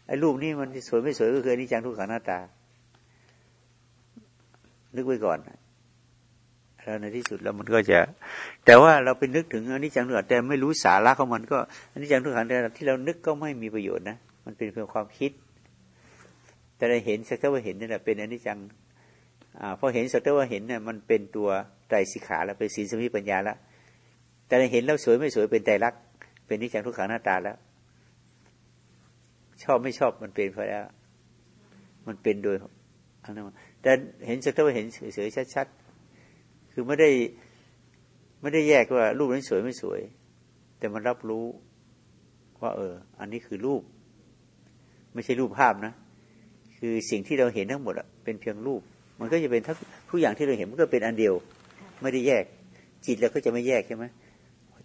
ไอ้รูปนี่มันสวยไม่สวยก็คืออนิจจังทุกขังหน้าตา นึกไว้ก่อนแล้วในที่สุดแล้วมันก็จะ แต่ว่าเราไปนึกถึงอนิจจังทุกขังแต่ไม่รู้สาระของมันก็อนิจจังทุกขังแต่ที่เรานึกก็ไม่มีประโยชน์นะมันเป็นเพียงความคิด แต่เราเห็นสักแต่ว่าเห็นนี่แหละเป็นอนิจจังอ่าพอเห็นสักแต่ว่าเห็นเนี่ยมันเป็นตัวไตรสิขาแล้วเป็นศีลสมิปัญญาแล้ว แต่เราเห็นแล้วสวยไม่สวยเป็นไตรลัก เป็นนิจจังทุกขังหน้าตาแล้ว ชอบไม่ชอบมันเป็นไปแล้ว มันเป็นโดยอันนั้นแต่เห็นสักแต่ว่าเห็นเฉยๆชัดๆคือไม่ได้ไม่ได้แยกว่า รูปนั้นสวยไม่สวย แต่มันรับรู้ว่า เออ อันนี้คือรูป ไม่ใช่รูปภาพนะ คือสิ่งที่เราเห็นทั้งหมดอะเป็นเพียงรูป มันก็จะเป็นทั้งทุกอย่างที่เราเห็นมันก็เป็นอันเดียว ไม่ได้แยก จิตเราก็จะไม่แยกใช่ไหม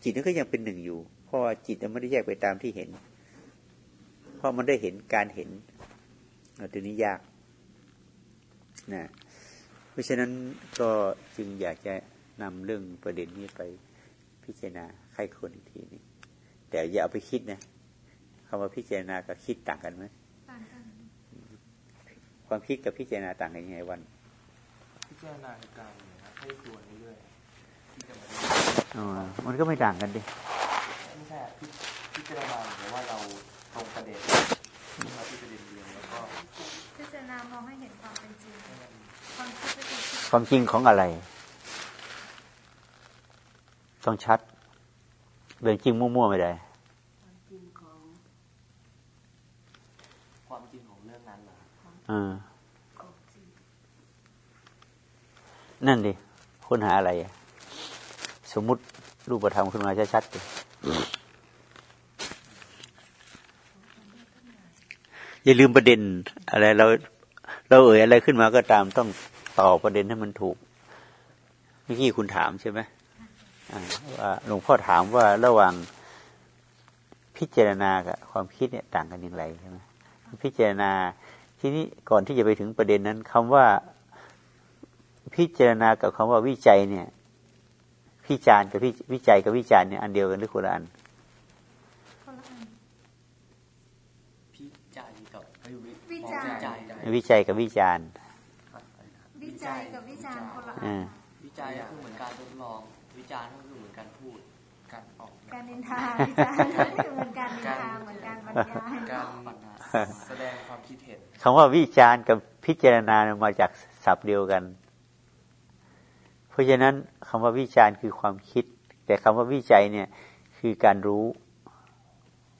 จิตนั้นก็ยังเป็นหนึ่งอยู่ เพราะว่าจิตมันไม่ได้แยกไปตามที่เห็น เพราะมันได้เห็นการเห็นเอาตัวนี้ยากนะเพราะฉะนั้นก็จึงอยากจะนำเรื่องประเด็นนี้ไปพิจารณาใครคนอีกทีนึงแต่อย่าเอาไปคิดนะคำว่าพิจารณากับคิดต่างกันไหมต่างกันความคิดกับพิจารณาต่างกันยังไงวัน พิจารณาในการเนี่ยนะให้ตัวเรื่อยๆที่จะ มาอ๋อมันก็ไม่ต่างกันดิไม่ใช่พิพิจารณาเหมือนว่าเราตรงประเด็นมาที่ประเด็นเดียวแล้วก็พิจารณามองให้เห็นความเป็นจริงความคิดก็คือคิดความจริงของอะไรต้องชัดเรื่องจริงมั่วๆไม่ได้ความจริงของความจริงของเรื่องนั้นเหรออ่าของจริงนั่นดิค้นหาอะไรอะ สมมุติรูปธรรมขึ้นมาชัดๆอย่าลืมประเด็นอะไรเรา เราเอ่ยอะไรขึ้นมาก็ตามต้องต่อประเด็นให้มันถูกเมื่อกี้คุณถามใช่ไหมว่าหลวงพ่อถามว่าระหว่างพิจารณากับความคิดเนี่ยต่างกันอย่างไรใช่ไหมพิจารณาทีนี้ก่อนที่จะไปถึงประเด็นนั้นคำว่าพิจารณากับคำว่าวิจัยเนี่ย พิจารณ์กับพิวิจัยกับวิจารณ์เนี่ยอันเดียวกันหรือคนละอันคนละอันพิจัยกับเอ้ยวิจัยวิจัยวิจัยกับวิจารณ์วิจัยกับวิจารณ์คนละอัอ่านวิจัยก็คือเหมือนการทดลอง วิจารณ์ก็คือเหมือนการพูด การออกการนินทาวิจารณ์ก็คือเหมือนการนินทาเหมือนการบรรยายการแสดงความคิดเห็นคำว่าวิจารณ์กับพิจารณาเนี่ยมาจากศัพท์เดียวกัน เพราะฉะนั้นคำว่าวิจารณ์คือความคิด แต่คำว่าวิจัยเนี่ยคือการรู้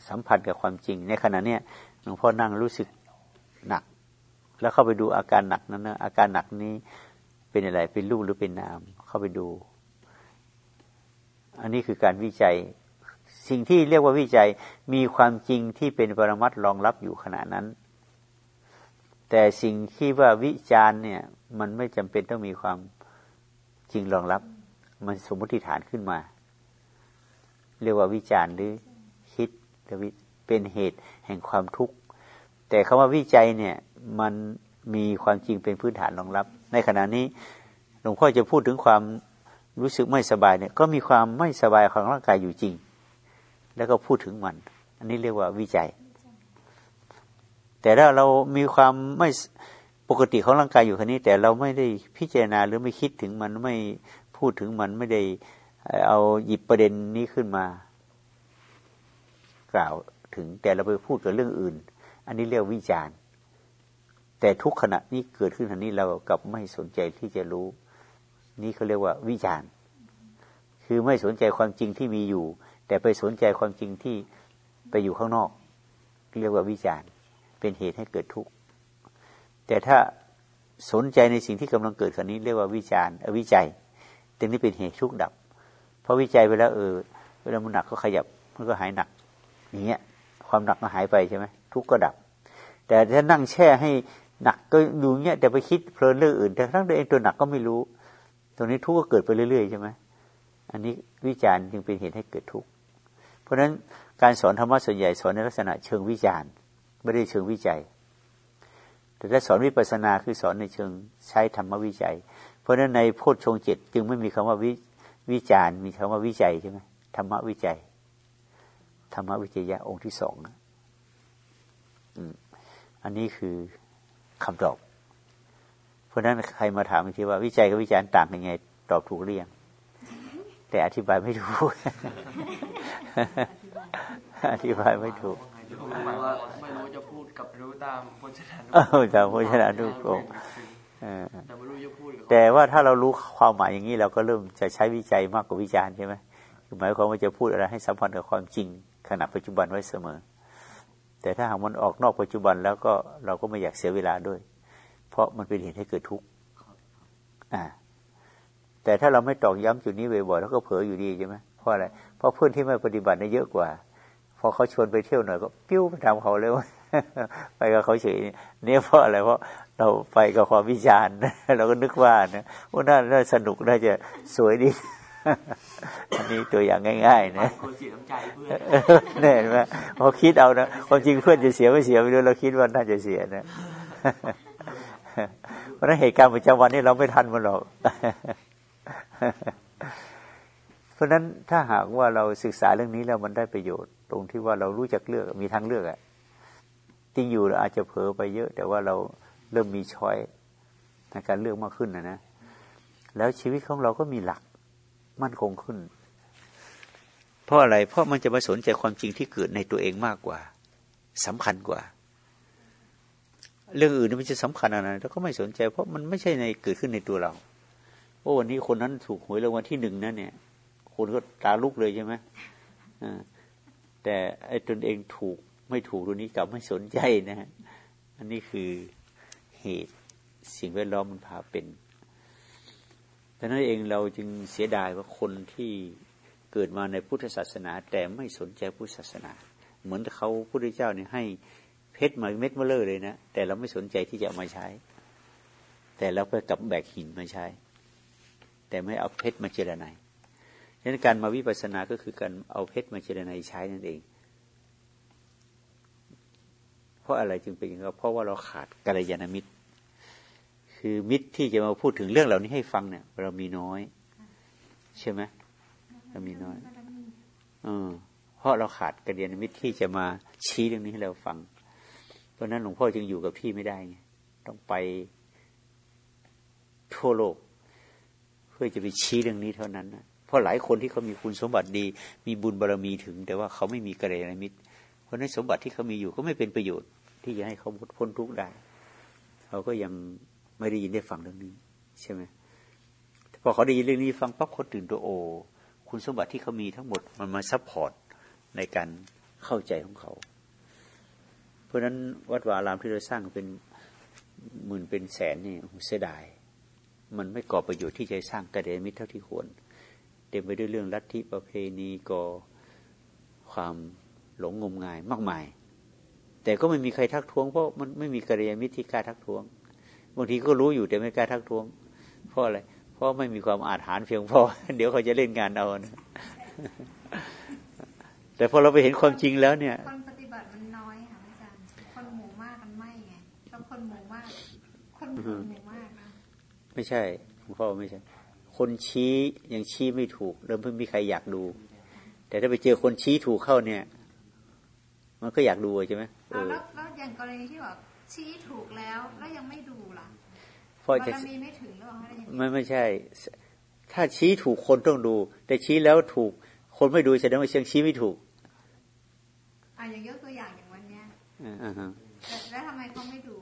สัมผัสกับความจริง ในขณะเนี้ยหลวงพ่อนั่งรู้สึกหนัก แล้วเข้าไปดูอาการหนักนั้นนะอาการหนักนี้เป็นอะไรเป็นรูปหรือเป็นนามเข้าไปดู อันนี้คือการวิจัยสิ่งที่เรียกว่าวิจัยมีความจริงที่เป็นปรมัตถ์รองรับอยู่ขณะนั้น แต่สิ่งที่ว่าวิจารณ์เนี่ย มันไม่จำเป็นต้องมีความ จริงรองรับมันสมมติฐานขึ้นมา เรียกว่าวิจารณ์หรือคิดหรือวิเป็นเหตุแห่งความทุกข์ แต่คำว่าวิจัยเนี่ยมันมีความจริงเป็นพื้นฐานรองรับ ในขณะนี้หลวงพ่อจะพูดถึงความรู้สึกไม่สบายเนี่ยก็มีความไม่สบายของร่างกายอยู่จริง แล้วก็พูดถึงมัน อันนี้เรียกว่าวิจัย แต่ถ้าเรามีความไม่ ปกติของร่างกายอยู่แค่นี้ แต่เราไม่ได้พิจารณาหรือไม่คิดถึงมันไม่พูดถึงมันไม่ได้เอาหยิบประเด็นนี้ขึ้นมา กล่าวถึงแต่เราไปพูดกับเรื่องอื่น อันนี้เรียกวิจารณ์ แต่ทุกขณะนี้เกิดขึ้นทันนี้เรากลับไม่สนใจที่จะรู้ นี่เขาเรียกว่าวิจารณ์ คือไม่สนใจความจริงที่มีอยู่ แต่ไปสนใจความจริงที่ไปอยู่ข้างนอก เรียกว่าวิจารณ์ เป็นเหตุให้เกิดทุกข์ แต่ถ้าสนใจในสิ่งที่กำลังเกิดขณะนี้เรียกว่าวิจารณ์วิจัยตรงนี้เป็นเหตุทุกข์ดับ เพอวิจัยไปแล้วเออเวลามันหนักก็ขยับมันก็หายหนักอย่างเงี้ยความหนักก็หายไปใช่ไหมทุกข์ก็ดับ แต่ถ้านั่งแช่ให้หนักก็ดูเงี้ยแต่ไปคิดเพลินเรื่องอื่น แต่ทั้งตัวเองตัวหนักก็ไม่รู้ ตรงนี้ทุกข์ก็เกิดไปเรื่อยๆใช่ไหมอันนี้วิจารณ์จึงเป็นเหตุให้เกิดทุกข์เพราะฉะนั้นการสอนธรรมะส่วนใหญ่สอนในลักษณะเชิงวิจารณ์ ไม่ได้เชิงวิจัย แต่ถ้าสอนวิปัสนาคือสอนในเชิงใช้ธรรมวิจัย เพราะฉะนั้นในโพชฌงเจ็ดจึงไม่มีคำว่าวิวิจารมีคำว่าวิจัยใช่ไหมธรรมวิจัยธรรมวิจยะองค์ที่สองอันนี้คือคำตอบ เพราะนั้นใครมาถามทีว่าวิจัยกับวิจารณ์ต่างกันไง ตอบถูกหรือยังแต่อธิบายไม่ถูก อธิบายไม่ถูก ไม่รู้จะพูดกับรู้ตามพจนานุกรมตามพจนานุกรมแต่ว่าถ้าเรารู้ความหมายอย่างนี้เราก็เริ่มจะใช้วิจัยมากกว่าวิจารณ์ใช่ไหมคือหมายความว่าจะพูดอะไรให้สัมพันธ์กับความจริงขณะปัจจุบันไว้เสมอ แต่ถ้าหากมันออกนอกปัจจุบันแล้วก็เราก็ไม่อยากเสียเวลาด้วย เพราะมันเป็นเหตุให้เกิดทุกข์อ่าแต่ถ้าเราไม่ตอกย้ำจุดนี้บ่อยๆแล้วก็เผลออยู่ดีใช่ไหมเพราะอะไรเพราะเพื่อนที่ไม่ปฏิบัติได้เยอะกว่า พอเขาชวนไปเที่ยวหน่อยก็ปิ้วไปทำเขาเลยว่าไปกับเขาเฉยเนี่ยเพราะอะไรเพราะเราไปกับความวิจารณ์เราก็นึกว่านะว่าน่าน่าสนุกน่าจะสวยดีอันนี้ตัวอย่างง่ายๆนะคนเสียน้ำใจเพื่อนเนี่ยไหมพอคิดเอานะความจริงเพื่อนจะเสียไม่เสียไม่รู้เราคิดว่าน่าจะเสียนะเพราะนั้นเหตุการณ์ประจำวันนี้เราไม่ทันมันหรอก เพราะนั้นถ้าหากว่าเราศึกษาเรื่องนี้แล้วมันได้ประโยชน์ ตรงที่ว่าเรารู้จักเลือกมีทางเลือกอะจริงอยู่เราอาจจะเผลอไปเยอะ แต่ว่าเราเริ่มมีช้อยในการเลือกมากขึ้นนะนะ แล้วชีวิตของเราก็มีหลักมั่นคงขึ้น เพราะอะไร เพราะมันจะมาสนใจความจริงที่เกิดในตัวเองมากกว่าสำคัญกว่า เรื่องอื่นมันจะสำคัญอะไรเราก็ไม่สนใจ เพราะมันไม่ใช่ในเกิดขึ้นในตัวเรา โอ้วันนี้คนนั้นถูกหวยรางวัลที่หนึ่งนะเนี่ย คนก็ตาลุกเลยใช่ไหมแต่ไอ้ตนเองถูกไม่ถูกตัวนี้กลับไม่สนใจนะฮะอันนี้คือเหตุสิ่งแวดล้อมมันพาเป็นดังนั้นเองเราจึงเสียดายว่าคนที่เกิดมาในพุทธศาสนา แต่ไม่สนใจพุทธศาสนา เหมือนเขาพระพุทธเจ้าเนี่ยให้เพชรมาเม็ดมะเลอเลยนะแต่เราไม่สนใจที่จะเอามาใช้ แต่เราไปกับแบกหินมาใช้ แต่ไม่เอาเพชรมาเจรไนดัง นั้นการมาวิปัสสนาก็คือการเอาเพชรมาเจรไนใช้นั่นเอง เพราะอะไรจึงเป็นอย่างนั้นเพราะว่าเราขาดกัลยาณมิตร คือมิตรที่จะมาพูดถึงเรื่องเหล่านี้ให้ฟังเนี่ย เรามีน้อย ใช่ไหมเรามีน้อยเออเพราะเราขาดกัลยาณมิตรที่จะมาชี้เรื่องนี้ให้เราฟัง เพราะนั้นหลวงพ่อจึงอยู่กับที่ไม่ได้ไงต้องไปทั่วโลก เพื่อจะไปชี้เรื่องนี้เท่านั้นนะ เพราะหลายคนที่เขามีคุณสมบัติดี มีบุญบารมีถึง แต่ว่าเขาไม่มีกัลยาณมิตร เพราะนั้นสมบัติที่เขามีอยู่ก็ไม่เป็นประโยชน์ ที่จะให้เขาพ้นทุกข์ได้ เขาก็ยังไม่ได้ยินได้ฟังเรื่องนี้ใช่ไหมพอเขาได้ยินเรื่องนี้ฟังปั๊บเขาตื่นตัวโอ คุณสมบัติที่เขามีทั้งหมดมันมา supportในการเข้าใจของเขา เพราะฉะนั้นวัดวาอารามที่เราสร้างเป็นหมื่นเป็นแสนนี่เสียดาย มันไม่ก่อประโยชน์ที่จะสร้างกระเดมิตรเท่าที่ควร เต็มไปด้วยเรื่องลัทธิประเพณีก่อความหลงงมงายมากมาย แต่ก็ไม่มีใครทักท้วงเพราะมันไม่มีกริยามิตรที่กล้าทักท้วง บางทีก็รู้อยู่แต่ไม่กล้าทักท้วง เพราะอะไร เพราะไม่มีความอาถรรพ์เพียงพอ เดี๋ยวเขาจะเล่นงานเอานะแต่พอเราไปเห็นความจริงแล้วเนี่ยคนปฏิบัติมันน้อยค่ะอาจารย์คนหมู่มากมันไม่ไงแล้วคนหมู่มากคนหมู่มากนะไม่ใช่หลวงพ่อไม่ใช่ คนชี้ยังชี้ไม่ถูก เริ่มเพิ่งมีใครอยากดู แต่ถ้าไปเจอคนชี้ถูกเข้าเนี่ย มันก็อยากดูใช่ไหมแล้วแล้วอย่างกรณีที่แบบชี้ถูกแล้วแล้วยังไม่ดูล่ะเพราะบาจะรมีไม่ถึงหรือเปล่าคะอะไรอย่างนี้ไม่ไม่ใช่ ถ้าชี้ถูกคนต้องดู แต่ชี้แล้วถูก คนไม่ดูแสดงว่าเชียงชี้ไม่ถูกอะอย่างยกตัวอย่างอย่างวันเนี้ยอ่าฮะแต่แล้วทำไมเขาไม่ดู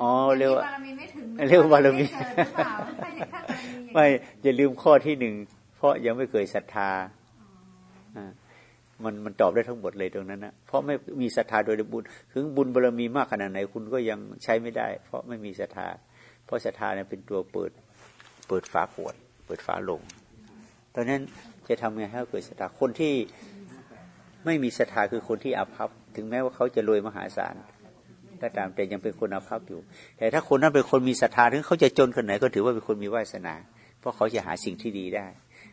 อ๋อเรียกว่าบารมีไม่ถึงเรียกว่าบารมีไเกิดหรือเปล่าถ้าอย่างถ้ากรณีอย่างนี้ไม่อย่าลืมข้อที่หนึ่งเพราะยังไม่เคยศรัทธาอ่ามันมันตอบได้ทั้งหมดเลยตรงนั้นนะเพราะไม่มีศรัทธาโดยบุญถึงบุญบารมีมากขนาดไหนคุณก็ยังใช้ไม่ได้ เพราะไม่มีศรัทธา เพราะศรัทธาเนี่ยเป็นตัวเปิด เปิดฝาขวด เปิดฝาลงตอนนั้นจะทำไงให้เกิดศรัทธาคนที่ไม่มีศรัทธาคือคนที่อาภัพถึงแม้ว่าเขาจะรวยมหาศาล ก็ตามแต่ยังเป็นคนอาภัพอยู่ แต่ถ้าคนนั้นเป็นคนมีศรัทธาถึงเขาจะจนขนาดไหนก็ถือว่าเป็นคนมีวาสนา เพราะเขาจะหาสิ่งที่ดีได้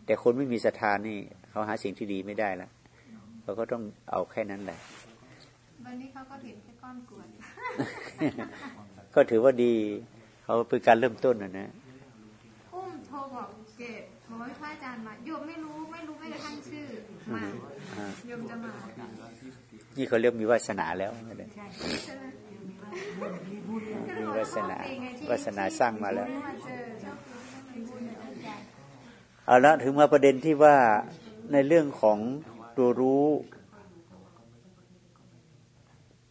แต่คนไม่มีศรัทธานี่เขาหาสิ่งที่ดีไม่ได้แล้วเขาก็ต้องเอาแค่นั้นแหละวันนี้เขาก็เห็นแค่ก้อนกรวดก็ถือว่าดีเขาเป็นการเริ่มต้นนะนะอุ้มโทรบอกเกดบอกว่าพระอาจารย์มาโยมไม่รู้ไม่รู้ไม่กระทั่งชื่อมาอ่าโยมจะมานี่เขาเรียกมีวาสนาแล้วนะใช่ใช่ไหม มีวาสนาวาสนาสร้างมาแล้ว เอาละถึงมาประเด็นที่ว่าในเรื่องของตัวรู้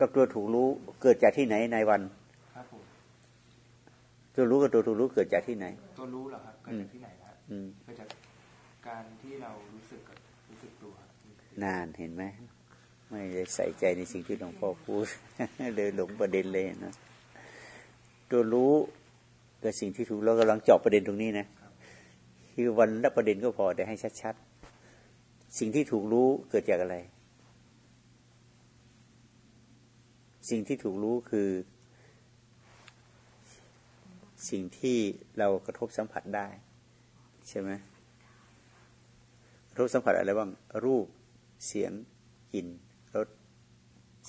กับตัวถูกรู้เกิดจากที่ไหนในวันตัวรู้กับตัวถูกรู้เกิดจากที่ไหน ตัวรู้เหรอครับเกิดจากที่ไหนครับเกิดจากการที่เรารู้สึกกับรู้สึกตัวนานเห็นไหม ไม่ได้ใส่ใจในสิ่งที่หลวงพ่อพูดเลยหลงประเด็นเลยนะตัวรู้กับสิ่งที่ถูกเรากำลังเจาะประเด็นตรงนี้นะคือวันละประเด็นก็พอแต่ให้ชัดๆสิ่งที่ถูกรู้เกิดจากอะไร สิ่งที่ถูกรู้คือ สิ่งที่เรากระทบสัมผัสได้ ใช่ไหมกระทบสัมผัสอะไรบ้างรูปเสียงกลิ่น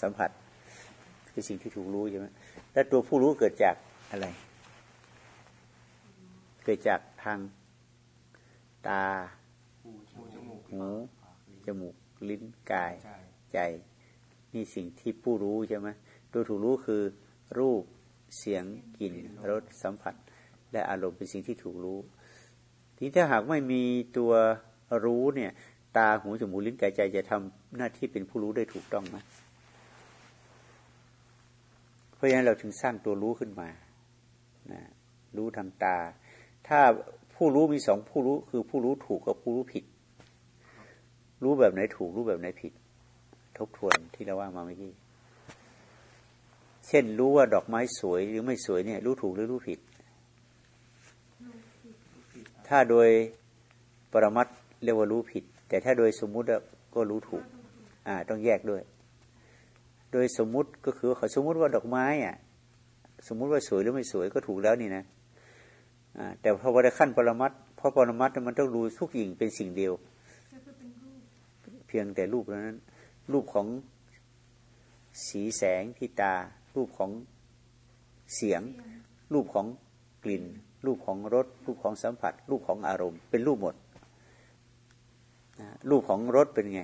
สัมผัส คือสิ่งที่ถูกรู้ใช่ไหมแล้วตัวผู้รู้เกิดจากอะไร เกิดจากทางตาหูหูจมูกหูจมูก ลิ้นกายใจใจ นี่สิ่งที่ผู้รู้ใช่ไหมตัวถูกรู้คือ รูปเสียงกลิ่นรสสัมผัส และอารมณ์เป็นสิ่งที่ถูกรู้ ทีนี้ถ้าหากไม่มีตัวรู้เนี่ย ตาหูจมูกลิ้นกายใจจะทำหน้าที่เป็นผู้รู้ได้ถูกต้องไหม เพราะฉะนั้นเราถึงสร้างตัวรู้ขึ้นมานะรู้ทางตา ถ้าผู้รู้มีสองผู้รู้คือผู้รู้ถูกกับผู้รู้ผิด รู้แบบไหนถูกรู้แบบไหนผิด ทบทวนที่เราว่ามาเมื่อกี้เช่นรู้ว่าดอกไม้สวยหรือไม่สวยเนี่ย รู้ถูกหรือรู้ผิด ถ้าโดยปรมัตเรียกว่ารู้ผิด แต่ถ้าโดยสมมุติก็รู้ถูก อ่า ต้องแยกด้วย โดยสมมุติก็คือเขาสมมุติว่าดอกไม้อะ สมมุติว่าสวยหรือไม่สวยก็ถูกแล้วนี่นะแต่พอวันขั้นปรมัตถ์เพราะปรมัตมันต้องรู้ทุกอย่างเป็นสิ่งเดียว เพียงแต่รูปเท่านั้น รูปของสีแสงที่ตา รูปของเสียง รูปของกลิ่น รูปของรส รูปของสัมผัส รูปของอารมณ์ เป็นรูปหมดรูปของรสเป็นไง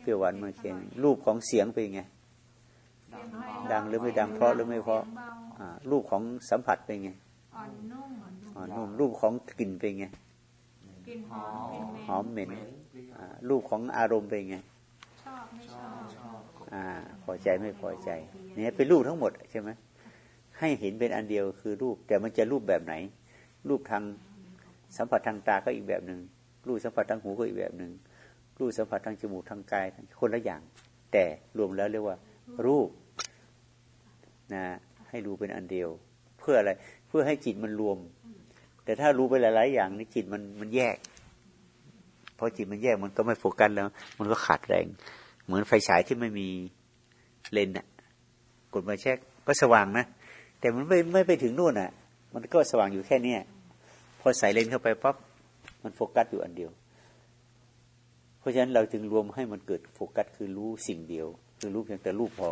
เปรี้ยวหวานมันเค็มรูปของเสียงเป็นไง ดังหรือไม่ดังเพราะหรือไม่เพราะสียงเบาอ่ารูปของสัมผัสเป็นไงอ่อนนุ่มอ่านุ่มรูปของกลิ่นเป็นไงกลิ่นหอมเป็นเมนหอมเหม็นอ่ารูปของอารมณ์เป็นไงชอบไม่ชอบอ่าพอใจไม่พอใจเนี่ยเป็นรูปทั้งหมดใช่ไหมให้เห็นเป็นอันเดียวคือรูป แต่มันจะรูปแบบไหน รูปทางสัมผัสทางตาก็อีกแบบหนึ่งรูปสัมผัสทางหูก็อีกแบบหนึ่ง รูปสัมผัสทางจมูกทางกายคนละอย่าง แต่รวมแล้วเรียกว่า รูปนะให้รู้เป็นอันเดียว เพื่ออะไรเพื่อให้จิตมันรวม แต่ถ้ารู้ไปหลาย ๆ อย่างนี่จิตมันมันแยกพอจิตมันแยกมันก็ไม่โฟกัสแล้ว มันก็ขาดแรง เหมือนไฟฉายที่ไม่มีเลนส์อะกดมาเช็คก็สว่างนะแต่มันไม่ไม่ไปถึงนู่นอะมันก็สว่างอยู่แค่เนี้ยพอใส่เลนส์เข้าไปปั๊บมันโฟกัสอยู่อันเดียว เพราะฉะนั้นเราจึงรวมให้มันเกิดโฟกัสคือรู้สิ่งเดียว คือรู้เพียงแต่รูปพอ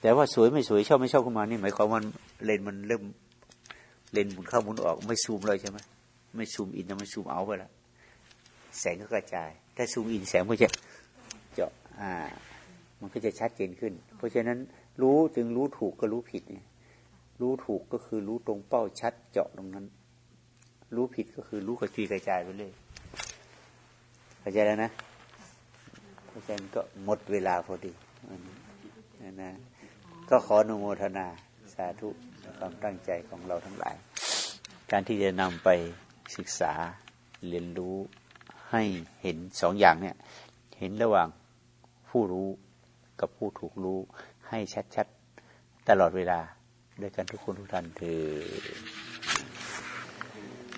แต่ว่าสวยไม่สวยชอบไม่ชอบขึ้นมานี่หมายความว่าเลนส์มันเริ่มเลนหมุนเข้าหมุนออกไม่ซูมเลยใช่ไหมไม่ซูมอินแต่ไม่ซูมเอาไปละแสงก็กระจาย ถ้าซูมอินแสงก็จะเจาะอ่า มันก็จะชัดเจนขึ้น เพราะฉะนั้นรู้จึงรู้ถูกก็รู้ผิดเนี่ยรู้ถูกก็คือรู้ตรงเป้าชัดเจาะตรงนั้น รู้ผิดก็คือรู้กระจุยกระจายไปเลย เข้าใจแล้วนะเพราะฉะนั้นก็หมดเวลาพอดีนะนะก็ขออนุโมทนาสาธุความตั้งใจของเราทั้งหลาย การที่จะนำไปศึกษาเรียนรู้ให้เห็นสองอย่างเนี่ย เห็นระหว่างผู้รู้กับผู้ถูกรู้ให้ชัดๆ ตลอดเวลาด้วยกันทุกคนทุกท่านคือ